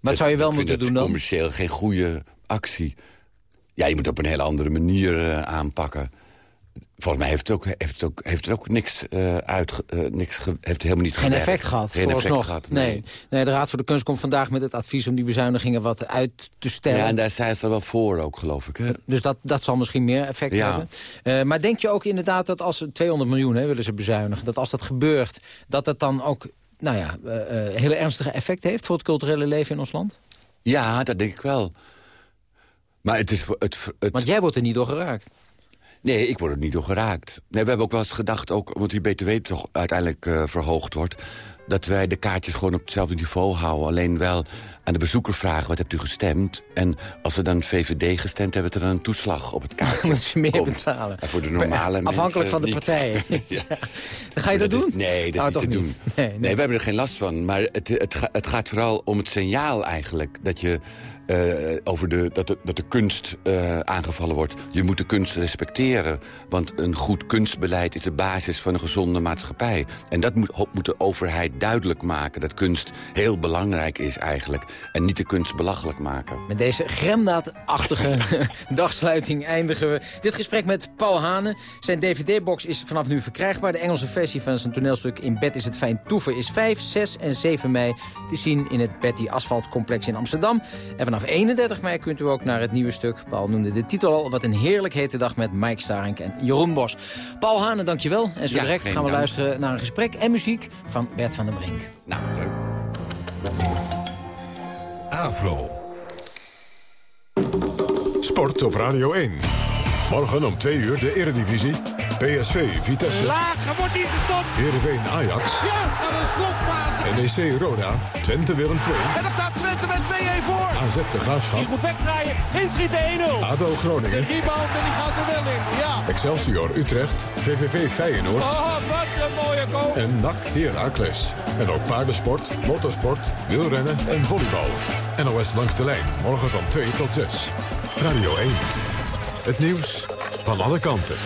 Wat zou je wel ik moeten doen dan? commercieel geen goede actie. Ja, je moet het op een hele andere manier eh, aanpakken. Volgens mij heeft het ook, heeft het ook, heeft het ook niks, eh uit, eh, niks ge- heeft helemaal niet Geen gewerkt. effect gehad, Geen effect vooralsnog. gehad, nee. nee. de Raad voor de Kunst komt vandaag met het advies om die bezuinigingen wat uit te stellen. Ja, en daar zijn ze er wel voor ook, geloof ik. Hè? Dus dat, dat zal misschien meer effect Ja. hebben. Eh, maar denk je ook inderdaad dat als ze 200 miljoen hè, willen ze bezuinigen... dat als dat gebeurt, dat dat dan ook nou ja, hele ernstige effect heeft... voor het culturele leven in ons land? Ja, dat denk ik wel. Maar het is... het, Want jij wordt er niet door geraakt. Nee, ik word er niet door geraakt. Nee, we hebben ook wel eens gedacht, ook, omdat die BTW toch uiteindelijk eh, verhoogd wordt... dat wij de kaartjes gewoon op hetzelfde niveau houden. Alleen wel aan de bezoeker vragen, wat hebt u gestemd? En als ze dan VVD gestemd hebben, dat er dan een toeslag op het kaartje Moeten ze meer komt. betalen. En voor de normale mensen Afhankelijk van de niet. partijen. Ja. Ga je dat doen? nee, dat Nou, is niet te niet. doen. Nee, Nee, nee. we hebben er geen last van. Maar het, het gaat vooral om het signaal eigenlijk. Dat, je, eh, over de, dat, de, dat de kunst eh, aangevallen wordt. Je moet de kunst respecteren. Want een goed kunstbeleid is de basis van een gezonde maatschappij. En dat moet, moet de overheid duidelijk maken. Dat kunst heel belangrijk is eigenlijk. En niet de kunst belachelijk maken. Met deze gremdaadachtige dagsluiting eindigen we dit gesprek met Paul Hane. Zijn dvd-box is vanaf nu verkrijgbaar. De Engelse versie van zijn toneelstuk In bed is het fijn toeven is 5, 6 en 7 mei te zien in het Betty Asphalt Complex in Amsterdam. En vanaf 31 mei kunt u ook naar het nieuwe stuk. Paul noemde de titel al. Wat een heerlijk hete dag met Mike Starink en Jeroen Bos. Paul Hane, dankjewel. En zo Ja, direct gaan we dank. luisteren naar een gesprek en muziek van Bert van den Brink. Nou, leuk. Avro. Sport op Radio 1. Morgen om 2 uur de Eredivisie. PSV Vitesse. Laag, wordt die gestopt. Heerenveen Ajax. Ja, aan een slotfase. NEC Roda. Twente Willem II. En daar staat Twente met 2-1 voor. AZ de Graafschap. Die moet wegdraaien. Inschieten 1-0. ADO Groningen. De rebound en die gaat er wel in. Ja. Excelsior Utrecht. VVV Feyenoord. Oh, wat een mooie goal. En NAC Heracles. En ook paardensport, motorsport, wielrennen en volleybal. NOS langs de lijn. Morgen van 2 tot 6. Radio 1. Het nieuws van alle kanten.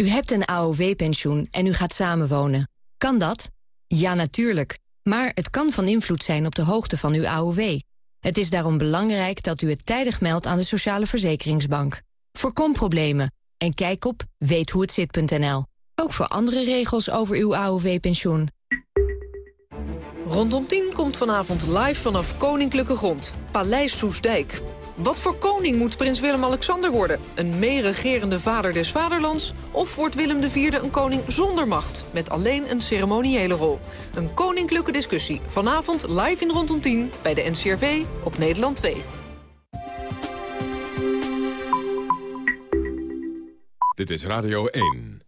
U hebt een AOW-pensioen en u gaat samenwonen. Kan dat? Ja, natuurlijk. Maar het kan van invloed zijn op de hoogte van uw AOW. Het is daarom belangrijk dat u het tijdig meldt aan de Sociale Verzekeringsbank. Voorkom problemen en kijk op weethoehetzit.nl. Ook voor andere regels over uw AOW-pensioen. Rondom 10 komt vanavond live vanaf Koninklijke Grond, Paleis Soesdijk. Wat voor koning moet prins Willem-Alexander worden? Een meeregerende vader des vaderlands? Of wordt Willem IV een koning zonder macht, met alleen een ceremoniële rol? Een koninklijke discussie, vanavond live in Rondom 10 bij de NCRV op Nederland 2. Dit is Radio 1.